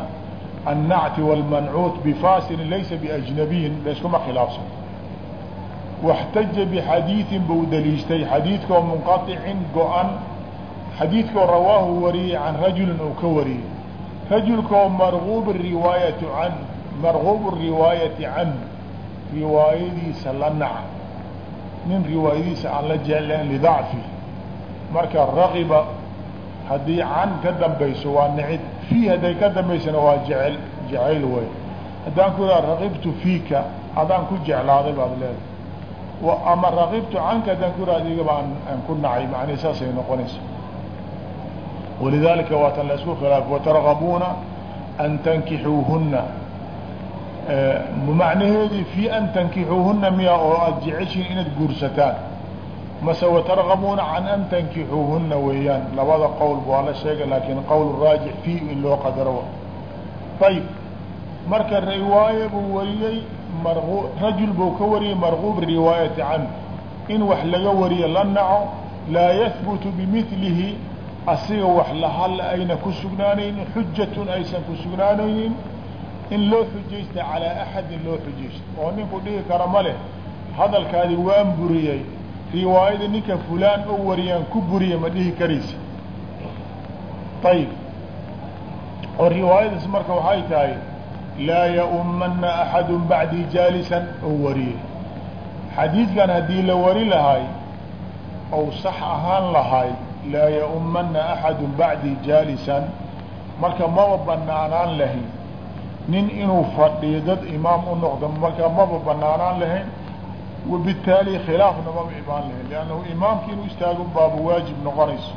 الnacti wاlmancuut bifasilin laysa biajnabiyin layskuma khilaafsan واxtaja bxadiiثin buu deliishtay xadiidkoo munqaطicin go-an xadiidkoo rawaahu wariyey can rajulin uu ka wariyey rajulkoo marguub riwaayatu an marguub riwaayati can riwaayadiisa la naca nin riwaayadiisa aan la jeclayn lidacfi marka ragiba haddii can ka dambayso waa nicid fii hadday ka dambaysana waa jecel jecayl wey haddaan ku ihaha ragibtu fiika adaan ku jeclaaday baad leedahay ama ragibtu canka haddaan ku ihaha igaba aan ku nacay macnii saasay noqonaysa walidaalika waatan la isku khilaaf watargabuuna an tankixuuhuna macnaheedii fii an tankixuuhuna miya oo aada jeceshiin inaad guursataan mase watargabuuna can an tankixuuhuna weeyaan labada qowl waa la sheegay laakiin qowl raajix fii in loo qadaro ayib marka riwaaye buu wariyey rajul buu ka wariyey marguub riwaayati can in wax laga wariyo la naco laa yahbutu bimilihi asiga wax lahal ayna ku sugnaanaynin xujatun aysan ku sugnaanaynin in loo xujaysta calaa axadin loo xujaysto oo ninku dhihi kara ma leh hadalkaadi waan buriyey riwaayada ninka fulaan oo wariyaan ku buriya ma dhihi karaysa. Ayib oo riwaayadaas marka waxay tahay laa yaumana axadu bacdii jaalisan ou wariyey. Xadiidkan haddii la wari lahay ou sax ahaan lahay laa yaumana axadu bacdii jaalisan. Marka maba banaanaan lahayn nin inuu fadhiyo dad imaam u noqdo marka maba banaanaan lahayn wabitaali khilaafna maba imaan lahayn liannahu imaamki inuu istaago baaba waajib noqonayso.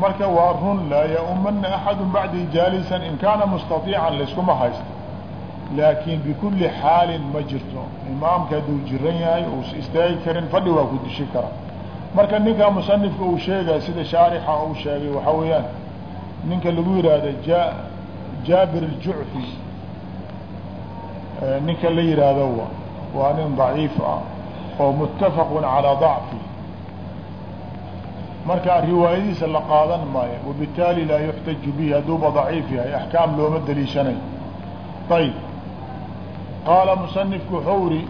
Marka waa run laa yaumana axadu bacdii jaalisan in kaana mustaiican layskuma haysto. Laakiin bikulli xaalin ma jirto imaamka hadduu jiran yahay uusa istaagi karin fadhi waa ku dishi kara marka ninka musanifka uu sheegaya sida shaarixa uu sheegay waxaa weeyaan ninka lagu yihahdo ja jaabir aljucfi ninka la yihahdo waa nin daciif ah oo muttafaqun calaa dacfi. Marka riwaayadiisa la qaadan maayo wabitaali laa yuxtaju bihi hadduuba daciif yahay axkaam looma daliishanayo ayb qaala musanifku wuxuu ri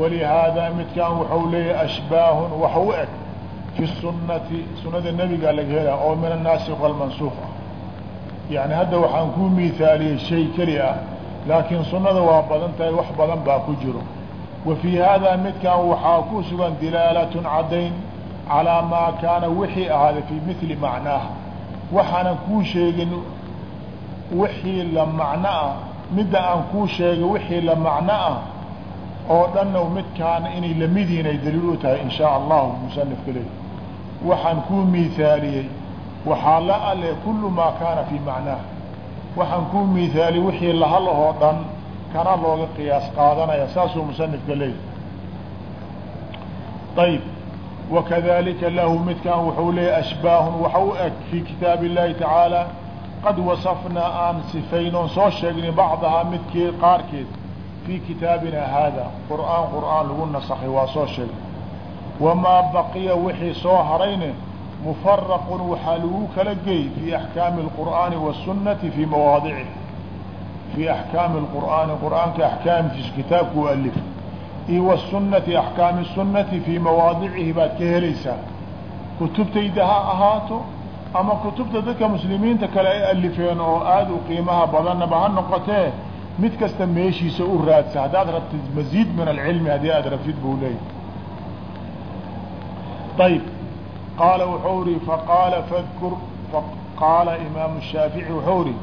walihaadaa midkan wuxuu leeyahay ashbaahun wax u eg fi sunati sunada nebigaa laga helaa oo min annaasik walmansuuq ah yani hadda waxaan kuu miithaaliyey shay keli ah laakiin sunada waa badan tahay wax badan baa ku jiro wa fii haadaa midkan waxaa ku sugan dilaalatun caddayn calaa maa kaana wixii ahaaday fii mili macnaaha waxaanan kuu sheegin wixii la macno ah midda aan kuu sheegay wixii la macno ah oo dhanna midkaan inay lamidiin ay daliil u tahay in shaa allahu musanifka leey waxaan kuu miithaaliyey. Waxaa la ale kullu maa kaana fii macnaah waxaan kuu miithaaliyey wixii lahalahoo dhan kana looga qiyaas qaadanaya saasuu musanifka leey ayb wakadalika lahu midkan wuxuu leeyahy ashbaahun waxa u eg fii kitaabi اllahi tacaala qad wasafnaa aan sifaynoon soo sheegnay bacdahaa midkii qaarkeed fii kitaabina haada. Qur'aan qur'aan lagu nasakhay waa soo sheegnay wamaa baqiya wixii soo harayne mufaraqun waxaa lagu kala gey fii axkaami alqur'aani waasunnati fii mawaadicih fii axkaami alqur'aani qur'aanka axkaamkiis kitaabku u alif iyo wasunnati axkaami sunnati fii mawaadicihi baad ka helaysaa kutubtayda ha ahaato ama kutubta dadka muslimiinta kale ay alifeen oo aada u qiimaha badanaba ha noqotee mid kasta meeshiisa u raadsa haddaad rabtid maziid min alcilmi haddii aada rabtid buu leeyahy ayb qaala wuxuu ri faqaala fadkur qaala imaamu shaafici wuxuu ri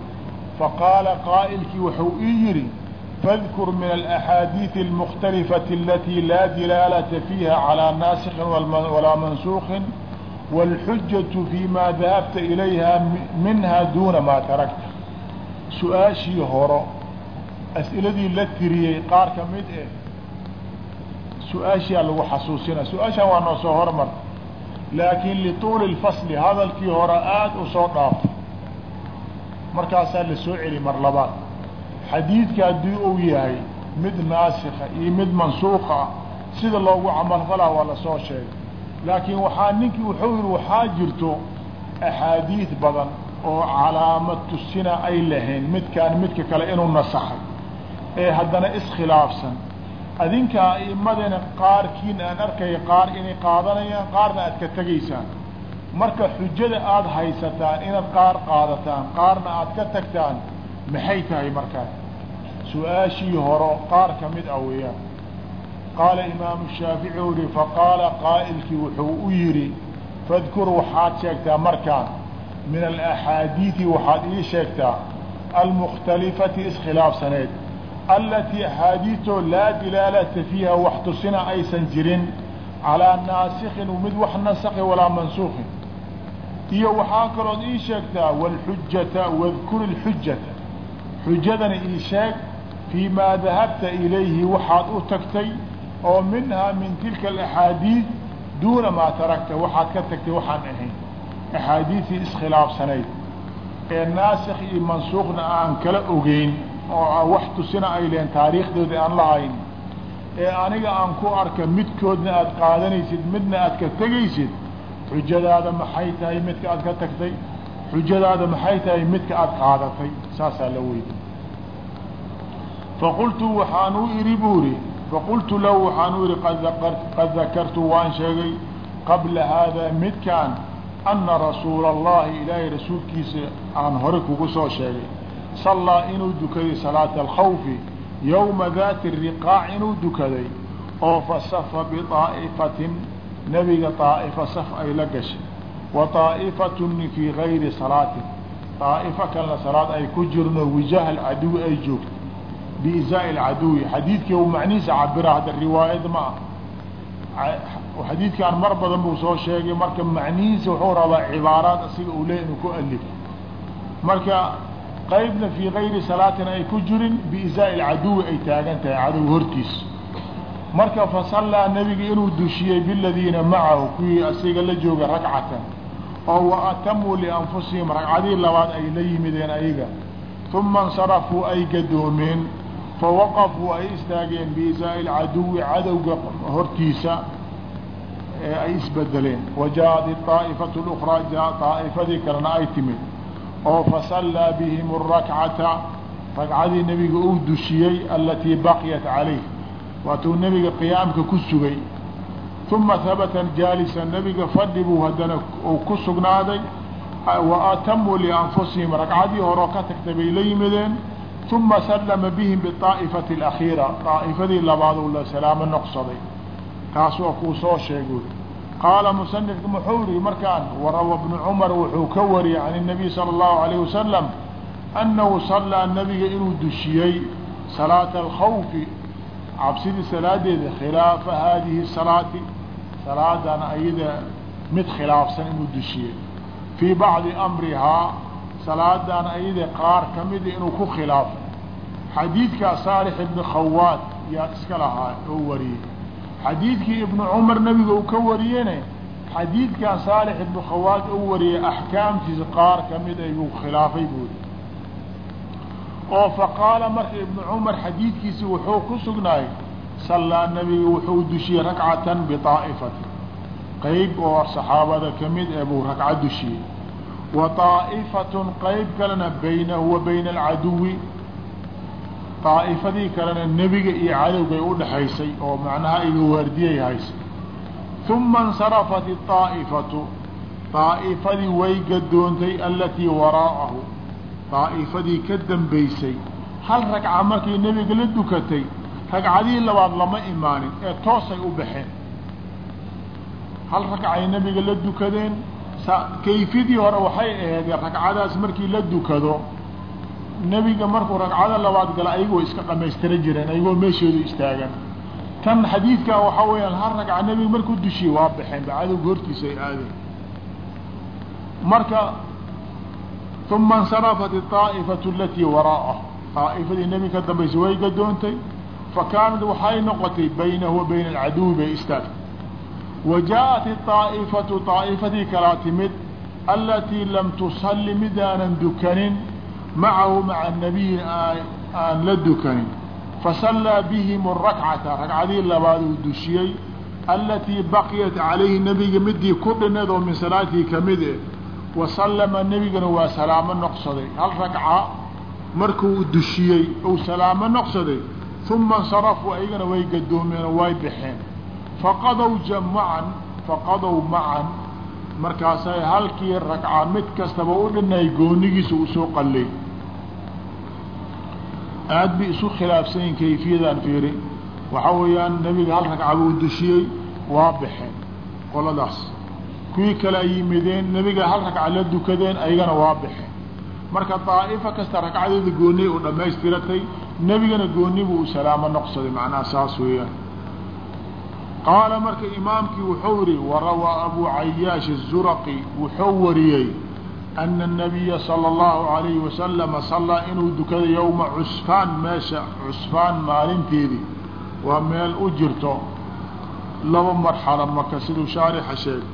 faqaala qaa'ilkii wuxuu ii yihi fadkur min alaxaadiidi almukhtalifati alatii laa dilaalata fiiha calaa naasikin walaa mansuukin wاlxujaة fii ma dahabta ilayha minha duuna maa tarakta su'aashii horo as'iladii la tiriyey qaar ka mid eh su'aashiyaa lagu xasuusina su'aashaan waa noo soo hormarta laakiin lituuli اlfasli hadalkii hore aada u soo dhaafo markaasaa la celi mar labaad. Xadiidka haddii uu yahay mid naasikha iyo mid mansuuqa ah sida loogu camalfalaa waa la soo sheegay. Laakiin waxaa ninkii wuxuu yihi waxaa jirto axaadiid badan oo calaamad tusina ay lahayn midkaan midka kale inuu nasaxay ee haddana iskhilaafsan adinkaa a'imadana qaarkiin aan arkaya qaar inay qaadanayaan qaarna aad ka tegaysaan. Marka xujada aada haysataan inaad qaar qaadataan qaarna aad ka tagtaan maxay tahay markaas su'aashii horo qaar ka mid ah weeyaan. Qaala imaamu shaafici u yihi faqaala qaa'ilkii wuxuu u yidhi fadkur waxaad sheegtaa markaan min alaxaadiidi waxaad ii sheegtaa almukhtalifati iskhilaafsaneed alatii axaadiidtoo laa dilaalata fiiha wax tusina aysan jirin calaa naasikin mid wax nasakhi walaa mansuukin iyo waxaa kalood ii sheegtaa wاlxujata wadkur اlxujata xujadana ii sheeg fii maa dahabta ilayhi waxaad u tagtay oo minhaa min tilka alaxaadiid duuna maa tarakta waxaad ka tagtay waxaan ahayn axaadiidii iskhilaafsanayd ee naasikh iyo mansuuqna aan kala ogeyn oo wax tusina ay lehen taariikhdooda aan lahayn ee aniga aan ku arka midkoodna aad qaadanaysid midna aad ka tegaysid xujadaada maxay tahay midka aad ka tagtay? Xujadaada maxay tahay midka aad qaadatay? Saasaa la weydi faqultu waxaanu idhi buuri faqultu lahu waxaanu idhi qad dakartu waan sheegay qabla haadaa midkaan ana rasuula allahi ilaahay rasuulkiisa aan hore kugu soo sheegay sallaa inuu dukaday salaata alkhawfi yowma daati riqaac inuu dukaday oo fa safa biaa'ifatin nebiga aa'ifa saf ay la gashay. Wa aa'ifatun fii gayri salaatin aa'ifo kalna salaad ay ku jirno wijaha alcaduwi ay joogto biisaa alcaduwi xadiidkii u macnihiisa cabira hadda riwaayad ma ah xadiidkan mar badan buu soo sheegay marka macnihiisa wuxuu rabaa cibaaraad asiga uu leey inuu ku alifo. Marka qaybna fii gayri salaatina ay ku jirin biisaa-i lcaduwi ay taagan tahay cadow hortiis. Marka fa sallaa nebiga inuu dushiyey biladiina macahu kuwii asiga la jooga ragcatan oo wa atamuu lianfusihim ragcadii labaad ay la yimideen ayaga. Uma insarafuu ay gadoomeen fa waqafuu ay istaageen biisaa-i lcaduwi cadowga hortiisa ee ay isbedeleen. Wa jaa-at aa'ifatu اlأkraa jaa aa'ifadii kalena ay timid oo fasallaa bihim الrakcata ragcadii nebiga uu dushiyey alatii baqyat calayh waatuu nebiga qiyaamka ku sugay uma habata jaalisa nebiga fadhi buu haddana uu ku sugnaaday wa atamuu lianfusihim ragcadii horeo ka tagtay bay la yimideen uma sallama bihim biطaa'ifati اlakhiira daa'ifadii labaad uu la salaamo noqsaday taas waa kuu soo sheegay qaala musanifku muxuu yihi markaan warawa bnu cumar wuxuu ka wariyey can الnabiy salى اllahu alayh wasalam annahu sallaa nabiga inuu dushiyey salaata alkhawfi cabsidii salaadeeda khilaafa haadihi salaati salaadan ayada mid khilaafsan inuu dushiyey fii bacdi amrihaa salaadan ayada qaar ka mida inuu ku khilaafo xadiidkaa saalix ibni khawaad yaa iska lahaa oo wariyey xadiidkii ibnu cumar nabiga uu ka wariyene xadiidkan saalix ibnu khawaad oo wariyey axkaamtiisa qaar ka mid ayuu khilaafay buuri oo faqaala marka ibnu cumar xadiidkiisi wuxuu ku sugnaayay sallaa nabiga wuxuu dushiyey rakcatan biطaa'ifati qeyb oo saxaabada ka mid ee buu ragca dushiyey. Wa طaa'ifatun qeyb kalena baynahu wa bayna alcaduwi daa'ifadii kalena nebiga iyo cadowgay u dhaxaysay oo macnaha iga waardiyay haysay uma insarafat idaa'ifatu daa'ifadii way gadoontay alatii waraa'ahu. Daa'ifadii ka dambaysay hal ragca markii nebiga la dukatay ragcadii labaad lama imaanin ee toosay u baxeen. Hal ragcay nebiga la dukadeen kayfidii hore waxay ahayd ragcadaas markii la dukado nebiga markuu ragcada labaad gala ayagoo iska qamaystira jireen ayagoo meeshoodu istaagan. Tan xadiidkaa waxaa weeyaan hal ragca nebiga markuu dushiyey waa baxeen bacadowga hortiisa ay aadeen. Marka uma insarafat aaa'ifatu alatii waraa'ah aa'ifadii nebiga ka dambaysa way gadoontay fa kaanad waxay noqotay baynahu wa bayna alcaduwi bay istaagtay. Wa jaaءat aaa'ifatu aa'ifadii kalaa timid alatii lam tusalli midaanan dukanin macahu maca nabiyi aan la dukanin fasallaa bihim الrakcata ragcadii labaad uu dushiyey alatii baqiyat calayhi nebiga midii ku dhineed oo min salaatii ka mid e wasallama nebigana waa salaamo noqsaday hal ragca markuu dushiyey uu salaamo noqsaday uma insarafuu ayagana way gadoomeen oo way baxeen faqadow jamacan markaasay halkii ragca mid kastaba u dhinay goonigiisa u soo qallay aad bay isu khilaafsanyiin kayfiyadan fiiri. Waxaa weeyaan nebiga hal ragca buu dushiyey waa baxeen qoladaas. Kuwii kale ay yimideen nebiga hal ragca la dukadeen ayagana waa baxeen marka daa'ifo kasta ragcadeeda gooni u dhamaystiratay nebigana gooni buu u salaamo noqsaday macnaha saas weeyaan qaala marka imaamkii wuxuu yihi warawaa abu cayaash الzuraqi wuxuu wariyey ana الnabiya salى اllahu عalayhi wasalama sallaa inuu dukaday yowma cusfaan meesha cusfaan maalinteedii waa meel u jirto laba marxalo marka siduu shaarixa sheegay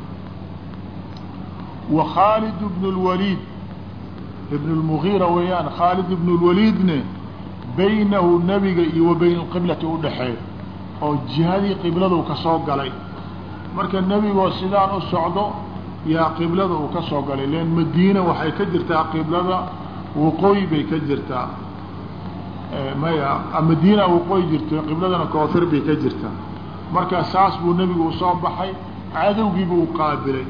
wa khaalid bn اlwaliid ibn اlmugiira weeyaan khaalid ibn اlwaliidne baynahu nebiga iyo wa bayn اlqiblati udhaxeeya oo jihadii qibladu ka soo galay. Marka nebigoo sidaan u socdo yaa qiblada uu ka soo galay. Len madiina waxay ka jirtaa qiblada waqooyi bay ka jirtaa. Maya madiina waqooyi jirto qibladana koofir bay ka jirtaa. Marka saas buu nebigu u soo baxay cadowgiiba u qaabilay.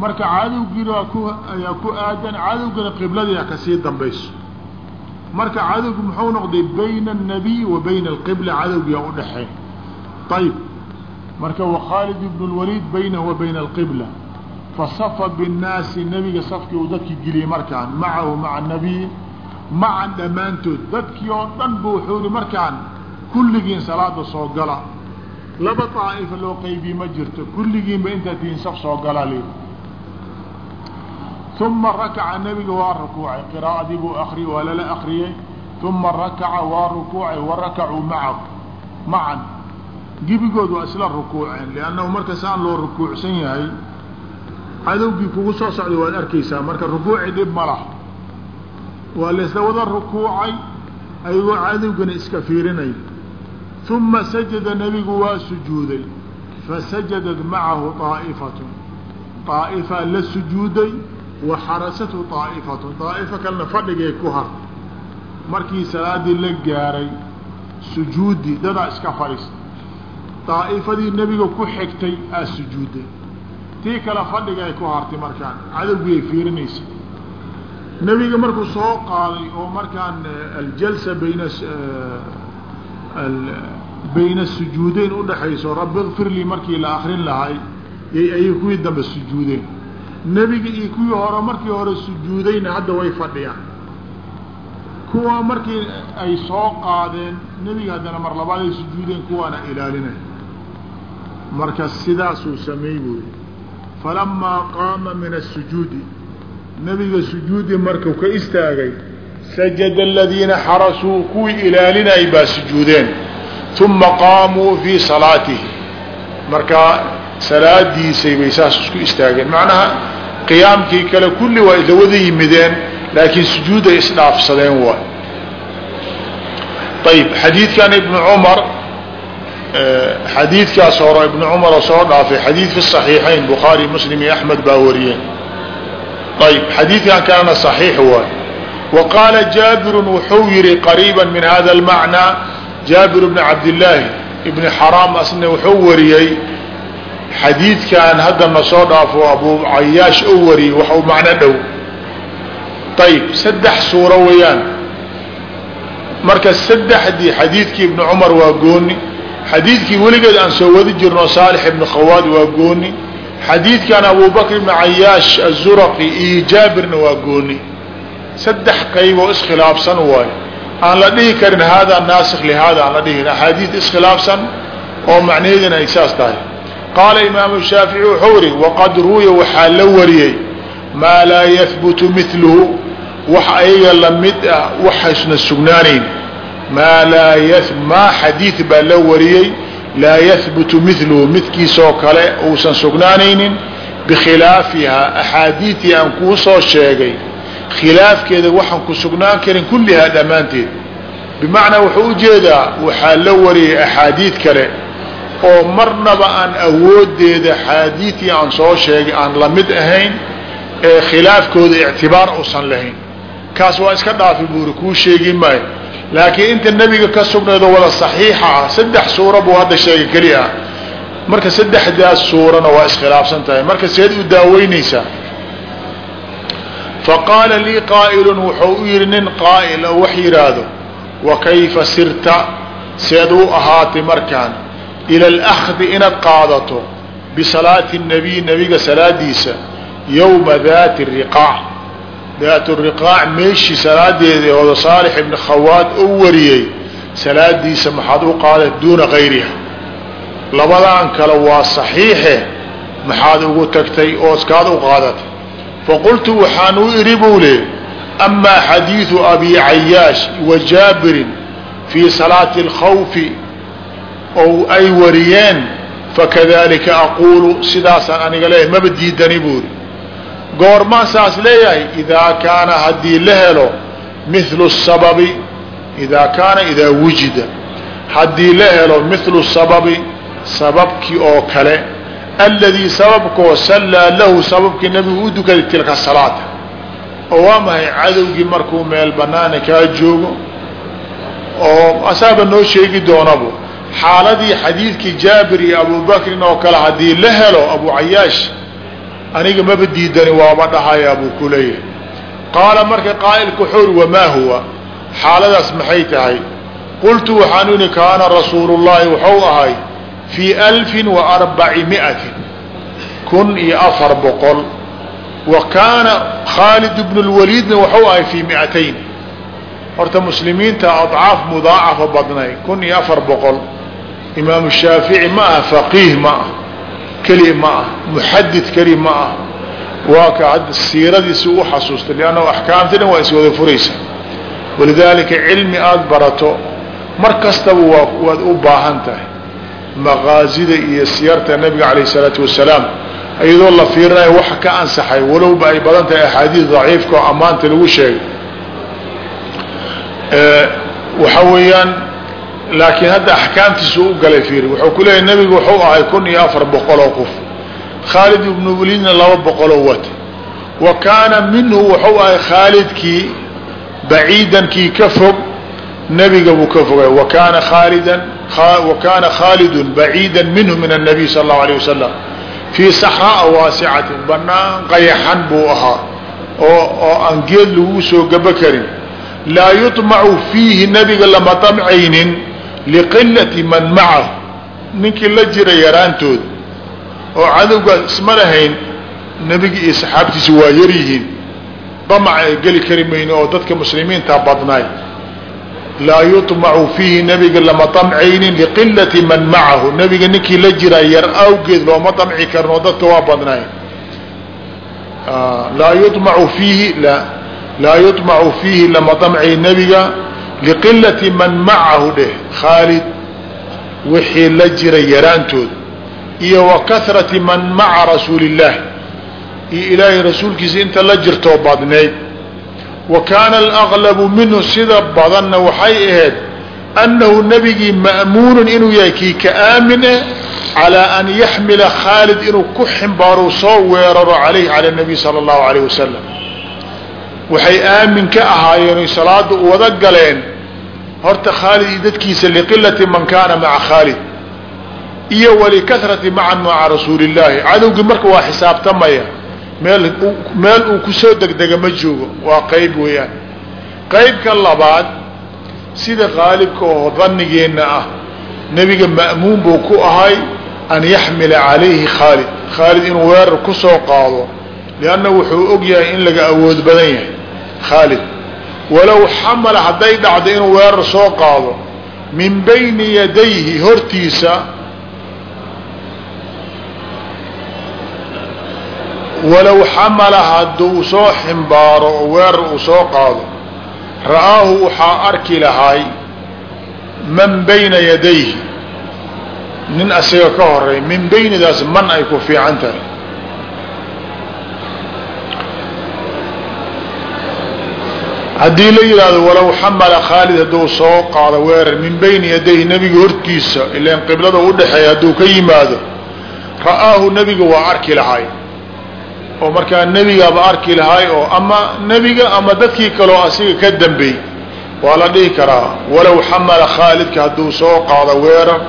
Marka cadowgiina ayaa ku aadan cadowgana qibladii ka sii dambayso. Marka cadowgu muxuu noqday bayna الnabiy wa bayna alqibla cadowgiyaa u dhexey ayb marka wakhaalid ibn اlwaliid baynahu wa bayna alqibla fasafa binnaasi nebiga safkii uu dadkii geliyey markaan macahu maca nabiy macan dhammaantood dadkii oo dhan bu wuxuu yihi markaan kulligiin salaada soo gala laba daa'ifa loo qeybiye ma jirto kulligiinba intaad tihiin saf soo gala li uma rakaca nebiga waa rukuucay qiraa'adii buu akriyey waa lala akriyey uma rakaca waa rukuucay wa rakacuu macahu macan gebigood waa isla rukuuceen liannahu marka saan loo rukuucsan yahay cadowgii kugu soo socday waad arkaysaa marka rukuuci dhib ma lah waa laysla wada rukuucay ayagoo cadowgana iska fiirinay uma sajada nebigu waa sujuuday fasajadat macahu طaa'ifatun طaa'ifa la sujuuday wa xarasathu طaa'ifatun طaa'ifa kalena fadhigay ku har markii salaadii la gaaray sujuudi dadaa iska fadhiista daa'ifadii nebiga ku xigtay aa sujuuday tii kale fadhigay ku hartay markaan cadowgii ay fiirinaysa nebiga markuu soo qaaday oo markaan aljalsa bayna bayna sujuudeyn udhaxayso rabbi kfir lii markii la akrin lahay yay ayay kuwii dambe sujuudeen nebiga iyo kuwii hore markii hore sujuudayna hadda way fadhiyaan kuwa markii ay soo qaadeen nebiga haddana mar labaad ay sujuudeen kuwaana ilaalinay marka sidaasuu sameey buuri falamaa qaama min asujuudi nebiga sujuudi markuu ka istaagay sajada aladiina xarasuu kuwii ilaalinay baa sujuudeen. Uma qaamuu fii salaatihi. Markaa salaadiisay bay saas isku istaageen. Macnaha qiyaamkii kale kulli waa idawada yimideen laakiin sujuuday isdhaafsadeen waay ayb xadiidkan ibnu cumar xadiidkaas hore ibnu cumar oo soo dhaafay xadiid fi صaxiixayn bukhaari muslim iyo axmed baa wariyeen ayb xadiidkan kalena صaxiix waay wa qaala jaabiru wuxuu yihi qariiba min hada اlmacnaa jaabir bni cabdillaahi ibni xaraam asna wuxuu wariyey xadiidkan haddana soo dhaafo abu cayaash oo wariyey waxu macno dhow ayb saddex suuro weeyaan marka saddexdii xadiidkii ibni cumar waa gooni xadiidkii weligeed aan soo wadi jirno saalix ibni khawaad waa gooni xadiidkan abubakr ibni cayaash azuraqi iyo jaabirna waa gooni. Saddex qayb oo iskhilaafsan waayo aan la dhihi karin haadaa naasikh lihaada aan la dhihin axaadiid iskhilaafsan oo macnaheedina ay saas tahay. Qaala imaamu shaafici wuxuu ihi waqad ruwiya waxaa la wariyey maa laa yahbutu miluhu wax ayaga la mid ah waxaysna sugnaanayn maa laa maa xadiid baa la wariyey laa yahbutu miluhu midkiisoo kale uusan sugnaanaynin bikhilaafihaa axaadiidtii aan kuu soo sheegay khilaafkeeda waxaan ku sugnaan karin kullihaa dhammaanteed. Bimacnaa wuxuu u jeedaa waxaa la wariyay axaadiid kale oo marnaba aan awoodeeda xaadiidii aan soo sheegay aan la mid ahayn ee khilaafkooda ictibaar uusan lahayn. Kaas waa iska dhaafi buuri kuu sheegi maayo laakiin inta nebiga ka sugnaydoo wada saxiixa ah saddex suura buu hadda sheegay keli marka saddexdaas suurana waa iskhilaafsan tahay. Marka seed u daaweynaysaa faqaala lii qaa'ilun wuxuu u yidhi nin qaa'il wax yidhaahdo wa kayfa sirta? Seed u ahaatay markaan ila alahdi inaad qaadato bisalaati nabiy nebiga salaadiisa yowma daati riqaac daat riqaac meeshii salaadeeda ooda saalix ibni khawaad oo wariyey salaadiisa maxaad u qaadat duuna gayriha labadan kale waa saxiixe maxaad ugu tagtay oo iskaad u qaadatay. Faqultu waxaan u idhi buu le amaa xadiidu abi cayaash wa jaabirin fii salaati alkhawfi oo ay wariyeen fakadalika aquulu sidaasaan aniga leeyahay maba diidani buuri goormaan saas leeyahay idaa kaana haddii la helo mithlu sababi idaa kaana idaa wujida. Haddii la helo mithlu sababi sababkii oo kale aladii sababkoo sallaa lahu sababkii nabigu u dukaday tilka salaata. Oo waa mahay cadowgii markuu meel banaana kaa joogo? Oo asaaba noo sheegi doonabu. Xaaladii xadiidkii jaabir iyo abubakrin oo kale haddii la helo abu cayaash aniga maba diidani waaba dhahayaa buu ku leeyahay. Qaala marka qaa'ilku wuxuu uri wamaa huwa? Xaaladaas maxay tahay? Qultu waxaan ihi kaana rasuulu llahi wuxuu ahay fii alfin wa arbaci miatin kun iyo afar boqol. Wa kaana khaalid bnu lwaliidna wuxuu ahay fii miatayn. Horta muslimiinta adcaaf mudaacafa badnay kun iyo afar boqol. Imaamu shaafici ma ah faqiih ma ah keli ma ah muxadid keli ma ah. Waa ka hadda siiradiisi u xasuusta liannahu axkaamta waa iswada furaysa. Walidaalika cilmi aada barato mar kastaba waa waad u baahan tahay. Maqaasida iyo siyarta nabiga calayh isalaatu wasalaam iyadoo la fiirinayo waxa ka ansaxay walowba ay badan tahay axaadiis daciifka oo ammaanta lagu sheegay. Waxa weeyaan laakiin hadda axkaamtiisu u galay fiiri. Wuxuu ku leeyahy nabigu wuxuu ahay kun iyo afar boqoloo qof. Khaalid ibnu waliidna laba boqoloo wata wa kaana minhu wuxuu ahay khaalidkii baciidankii ka fog nabiga buu ka fogay. Wa kaana khaalidan wa kaana khaalidun baciida minhu min annabiy sala allahu alayh wasalam fii saxraa waasicatin banaan qayaxan buu ahaa oo oo aan geed lagu soo gaba karin. Laa yuطmacu fiihi nabiga lama damcaynin liqilati man macahu. Ninkii la jira yaraantooda. Oo cadowgaas isma lahayn nebiga iyo saxaabtiisa waa yaryihiin damac ay geli kari mayno oo dadka muslimiinta badnaay. Laa yuطmacu fiihi nabiga lama damcaynin liqilati man macahu. Nabiga ninkii la jiraa yar awgeed looma damci karno dadka waa badnaay. Laa yumacu fiihi laa yuطmacu fiihi lama damcay nebiga liqilati man macahu dheh khaalid wixii la jira yaraantooda iyo wa kahrati man maca rasuuli اllahi iyo ilaahay rasuulkiisa inta la jirtoo badnayd. Wa kaana alaglabu minhu sida badanna waxay ahayd annahu nebigii ma'muunun inuu yahay kii ka aamin ah calaa an yaxmila khaalid inuu ku ximbaaro soo weeraro calayh cala nabiy sala allahu alayh wasalam waxay aamin ka ahaayeen salaada u wada galeen. Horta khaalid iyo dadkiisa liqilati man kaana maca khaalid iyo walikahrati macan maca rasuuli illaahi cadowgii marka waa xisaabtamaya meel meel uu ku soo degdega ma joogo. Waa qayb weeyaan. Qaybka labaad sida qaalibka oo dannigeenna ah nebiga ma'muun buu ku ahay an yaxmila calayhi khaalid. Khaalid inuu weerar ku soo qaado lianna wuxuu og yahay in laga awood badan yahay khaalid walow xamala hadday dhacdo inuu weerar soo qaado min bayni yadayhi hortiisa walow xamala hadduu soo ximbaaro oo weerar uu soo qaado ra'aahu waxaa arki lahay man bayna yadayhi nin asiga ka horeey min baynidaas man ay ku fiican tahay haddii la yidhaahdo walow xamala khaalid hadduu soo qaado weerar min bayni yadayhi nebiga hortiisa ilaan qiblada udhexeeya hadduu ka yimaado ra'aahu nebiga waa arki lahay oo markaa nebigaaba arki lahay oo ama nebiga ama dadkii kaleo asiga ka dambeey waa la dhihi karaa walow xamala khaalidka hadduu soo qaado weerar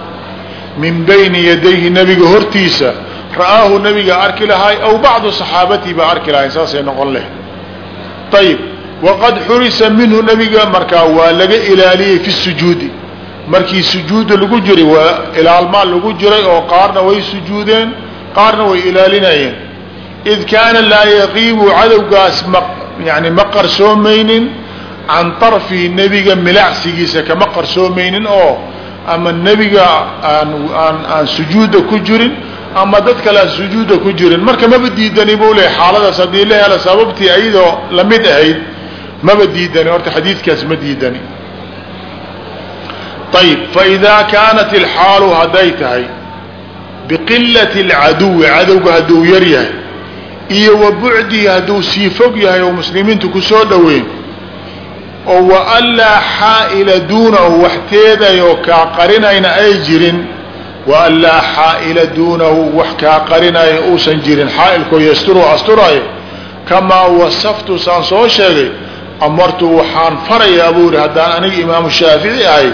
min bayni yadayhi nebiga hortiisa ra'aahu nebiga arki lahay aw bacdu saxaabatii baa arki lahay saasay noqon leh. Ayib waqad xurisa minhu nebiga markaa waa laga ilaaliyey fi sujuudi markii sujuudda lagu jiray waa ilaalmaan lagu jiray oo qaarna way sujuudeen qaarna way ilaalinayeen id kaana laa yaqiibu cadowgaas ma yani ma qarsoomaynin can tarfihi nebiga milacsigiisa kama qarsoomaynin oo ama nebiga aan sujuudda ku jirin ama dad kale aan sujuudda ku jirin marka maba diidani buu leehay xaaladaas haddii la helo sababtii ayadoo la mid ahayd maba diidani horta xadiidkaas ma diidani. Ayib faidaa kaanat ilxaalu hadday tahay biqilati alcaduwi cadowga hadduu yar yahay iyo wa bucdihi hadduu sii fog yahay oo muslimiintu ku soo dhoweyn oo wa anlaa xaa'ila duunahu wax teedayoo kaa qarinayna ay jirin wa anlaa xaa'ila duunahu wax kaa qarinaya uusan jirin xaa'ilkoo yasturu asturaayo kamaa wasaftu saan soo sheegay amartu waxaan farayaa buu yihi haddaan aniga imaamu shaafici ahay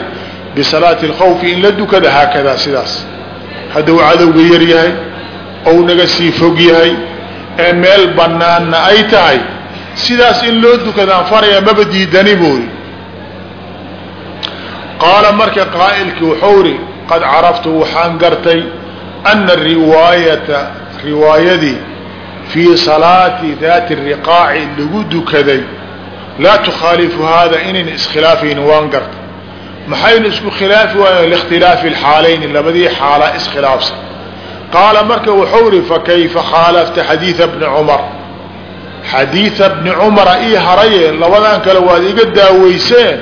bisalaati alkhawfi in la dukada haakadaa sidaas. Hadduu cadowga yar yahay ou naga sii fog yahay ee meel banaanna ay tahay sidaas in loo dukadaan faraya maba diidani buuri qaala marka qaa'ilkii wuxuu ri qad caraftu waxaan gartay ana riwaayata riwaayadii fii salaati daati riqaaci lagu dukaday laa tukhaalifu hada inayna iskhilaafayn waan gartay. Maxaynu isku khilaafi waayen likhtilaafi alxaalayni labadii xaalaa iskhilaafsan. Qaala marka wuxuu ri fakayfa khaalafta xadiida bni cumar? Xadiida bni cumara ii haraye labadan kale waad iga daaweyseen.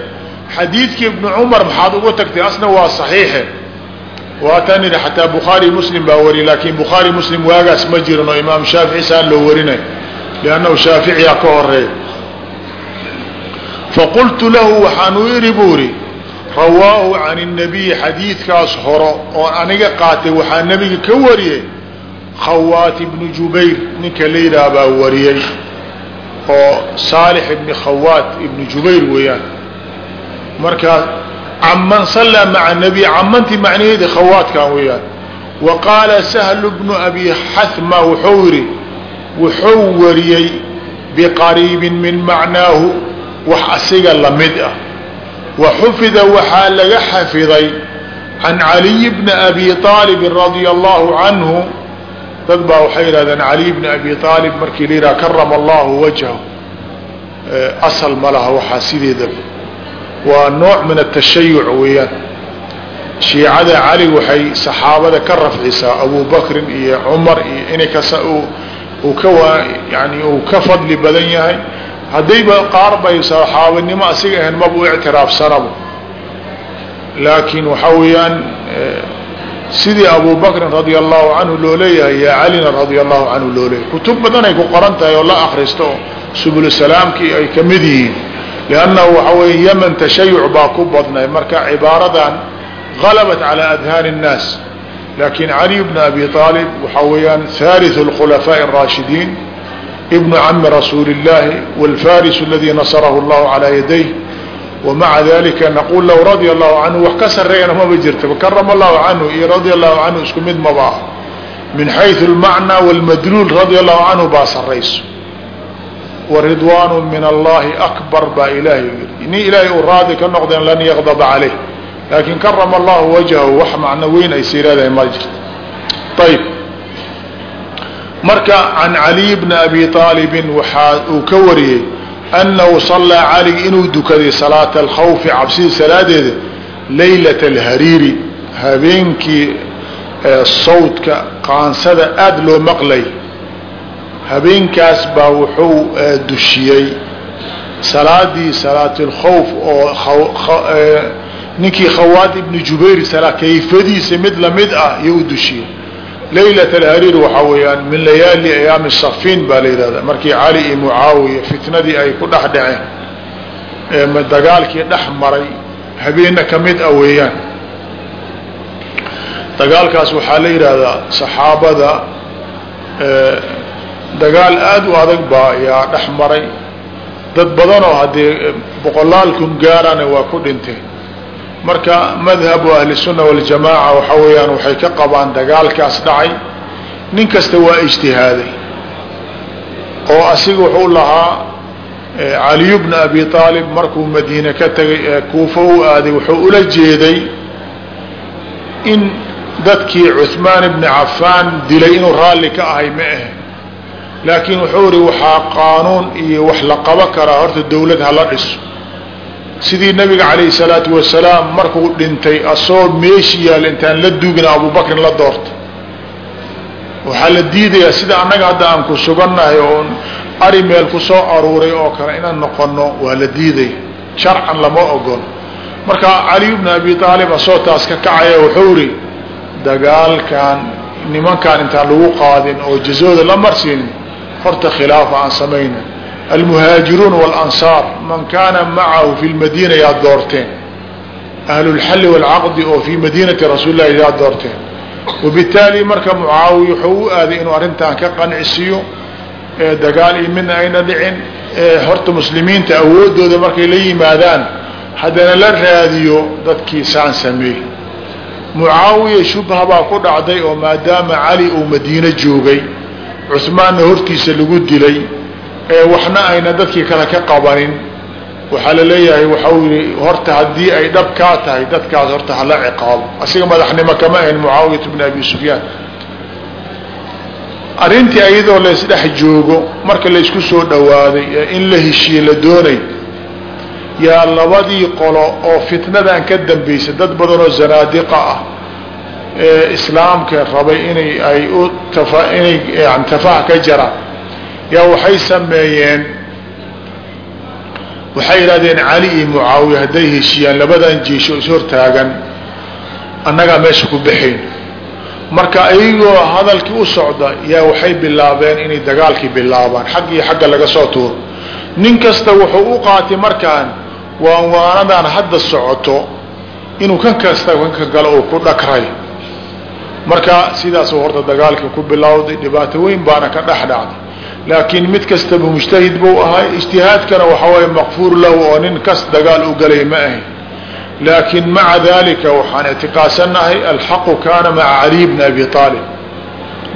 Xadiidkii ibni cumar maxaad uga tagtay asna waa saxiixe waataan idhi xataa bukhaari muslim baa wariy laakin bukhaari muslim waagaas ma jirin oo imaam shaafici saan loo warinay liannahu shaaficiyaa ka horreeya faqultu lahu waxaan u idhi buu idhi rawaahu can الnabiyi xadiidkaas horo oon aniga qaatay waxaa nebiga ka wariyey khawaat ibnu jubayr ninka la yidhaah baa wariyey oo saalix ibni khawaat ibnu jubayr weeyaan. Markaa caman sallaa maca nabiy camantii macnaheedi khawaadkan weeyaan. Wa qaala sahlu bnu abi xahma wuxuu yidhi wuxuu wariyey biqariibin min macnaahu wax asiga la mid ah. Wa xufida waxaa laga xafiday can caliy bni abi aalibin radia allahu canhu. Dad baa waxay yidhahdeen caliy bni abi aalib markii la yidhaha karama allahu wajhahu asal ma laha waxaa sideedaba waa nooc min atashayuc weeyaan. Shiicada cali waxay saxaabada ka rafcisaa abu iyo cumar iyo inay ka yani uu ka fadli badan yahay haddayba qaar bay saxaabanimo asiga ahayn maba u ictiraafsanaba laakiin waxaa weeyaan sidii abu bakrin radia allahu canhu loo leeyahay yaa calina radia allahu canhu loo leeyahay kutub badan ay ku qoran tahay oo la akristo oo subulsalaamkii ay ka mid yihiin liannahu waxa weeye yeman tashayuc baa ku badnay marka cibaaradan galabat calaa adhaani الnaas lakin caliy bn abi aalib waxaa weeyaan haaliثu اlkhulafaaءi الraashidiin ibnu cami rasuuli اllahi wاlfarisu aladi nasarahu اllahu calaa yadayh wamaca dalika naqul lahu radia allahu canhu wax ka sareeyana maba jirta karama allahu canhu iyo radia allahu canhu isku mid maba ah min xayثu اlmacnaa wاlmadluul radia allahu canhu baa sarayso waridwaan min allahi akbar baa ilaahay yii nin ilaahay uu raadi ka noqdeen lan yaqdaba caleyh laakin karama allahu wajhahu wax macno weyn ay siiraadahay ma jirto ayb marka can caliy bni abi aalibin waxaa uu ka wariyey annahu sallaa cali inuu dukaday salaata alkhawfi cabsida salaadeeda laylat alhariiri habeenkii sawdka qaansada aada loo maqlay. Habeenkaas baa wuxuu dushiyey salaadii salaat lkhawf oo ninkii khawaad ibni jubayr kayfadiisa mid la mid ah iyo u dushiyey laylat alhariir waxaa weeyaan min layaali ayaami safiin baa la yidhahda markii cali iyo mucaawiya fitnadii ay ku dhex dhaceen dagaalkii dhex maray habeena ka mid ah weeyaan. Dagaalkaas waxaa la yidhaahdaa saxaabada dagaal aada u adag baa yaa dhex maray. Dad badanoo haddee boqolaal kun gaarana waa ku dhinteen marka madhabu ahli sunna waljamaaca waxa weeyaan waxay ka qabaan dagaalkaas dhacay. Nin kasta waa ijtihaaday. Oo asiga wuxuu lahaa caliyu bna abi aalib markuu madiine ka tegay ee kuufa u aaday wuxuu ula jeeday in dadkii cuhmaan ibni cafaan dilay inuu raalli ka ahay ma ahe. Laakiin wuxuu ihi waxaa qaanuun iyo wax la qabo karaa horta dawlad hala dhiso sidii nabiga calayhi salaatu wasalaam markuu dhintay asoo meeshi yaal intaan la duugina abubakrin la doorta waxaa la diidayaa sida annaga hadda aan ku sugannahay oon ari meel ku soo aruuray oo kale inaan noqono waa la diidaya sharcan lama ogolo marka caliy bna abi aalib asoo taas ka kacaya wuxuu ihi dagaalkan nimankaan intaan lagu qaadin oo jazooda la marsiinin horta khilaafa aan samayna almuhaajiruun walansaar man kaana macahu fi lmadiina yaad doorteen ahlulxalli waalcaqdi oo fii madiinati rasuuli lahi yaad doorteen wabitaali marka mucaawiya wuxuu u aaday inuu arrintan ka qancisiyo ee dagaal iyo ayna dhicin ee horta muslimiinta awoodooda markay la yimaadaan haddana la raadiyo dadkii saan sameey mucaawiya shubha baa ku dhacday oo maadaama cali uu madiino joogay cusmaanna hortiisa lagu dilay ee waxna ayna dadkii kale ka qabanin. Waxaa la leeyahay waxau yihi horta haddii ay dhab kaa tahay dadkaas horta hala ciqaabo. Asiga madaxnimo kama ahayn mucaawiyat bn abi sufyaan. Arrintii ayadoo laysdhex joogo marka laysku soo dhawaaday ee in la heshiye la doonay yaa labadii qolo oo fitnadan ka dambaysa dad badan oo zanaadiqa ah ee islaamka rabay inay ay inay tafaha ka jaraan yaa waxay sameeyeen waxay yidhahdeen cali iyo mucaawiya hadday heshiyaan labadan jeesho is hortaagan annagaa meesha ku baxayn marka iyagoo hadalkii u socda yaa waxay bilaabeen inay dagaalkii bilaabaan xag iyo xagga laga soo tuuro. Nin kasta wuxuu u qaatay markaan waanwaanadan hadda socoto inuu kan kasta kanka kale uu ku dhakray. Marka sidaasuu horta dagaalkii ku bilowday dhibaato weyn baana ka dhex dhacday laakiin mid kastaba mujtahid buu ahay ijtihaadkana waxa waye maqfuur lahu oo nin kas dagaal u galay ma ahayn laakin maca dalika waxaan ictiqaadsanahay alxaqu kaana maca caliy bni abi aalib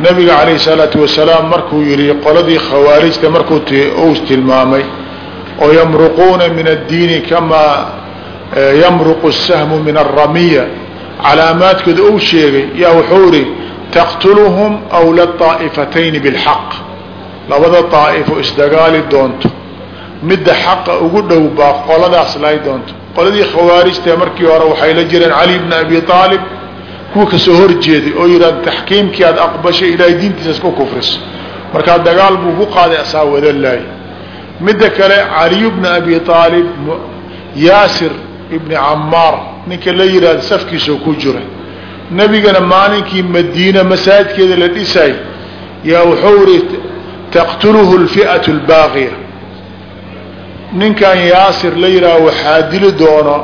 nabiga calayh salaatu wasalaam markuu yihi qoladii khawaarijta markuu uu tilmaamay oo yamruquuna min addiini kamaa yamruqu sahmu min alramiya calaamaadkooda uu sheegay yaa wuxuu ihi taqtuluhum wla طaa'ifatayni bilxaq labada daa'ifo isdagaali doonto. Midda xaqa ugu dhow baa qoladaas lay doonto. Qoladii khawaarijta markii hore waxay la jireen cali bni abi aalib kuwa ka soo horjeeday oo yidhahda taxkiimkii aad aqbashay ilaahay diintiisas ku kufriso markaa dagaal buu ku qaaday asaa wada laay midda kale caliyu bni abi aalib yaasir ibni camaar ninka la yidhahda safkiisoo ku jiray nebigana maalinkii madiina masaajidkeeda la dhisay yaa wuxuu ihi taqtuluhu lfi'atu lbaaqiya ninkan yaasir la yidhaaha waxaa dili doono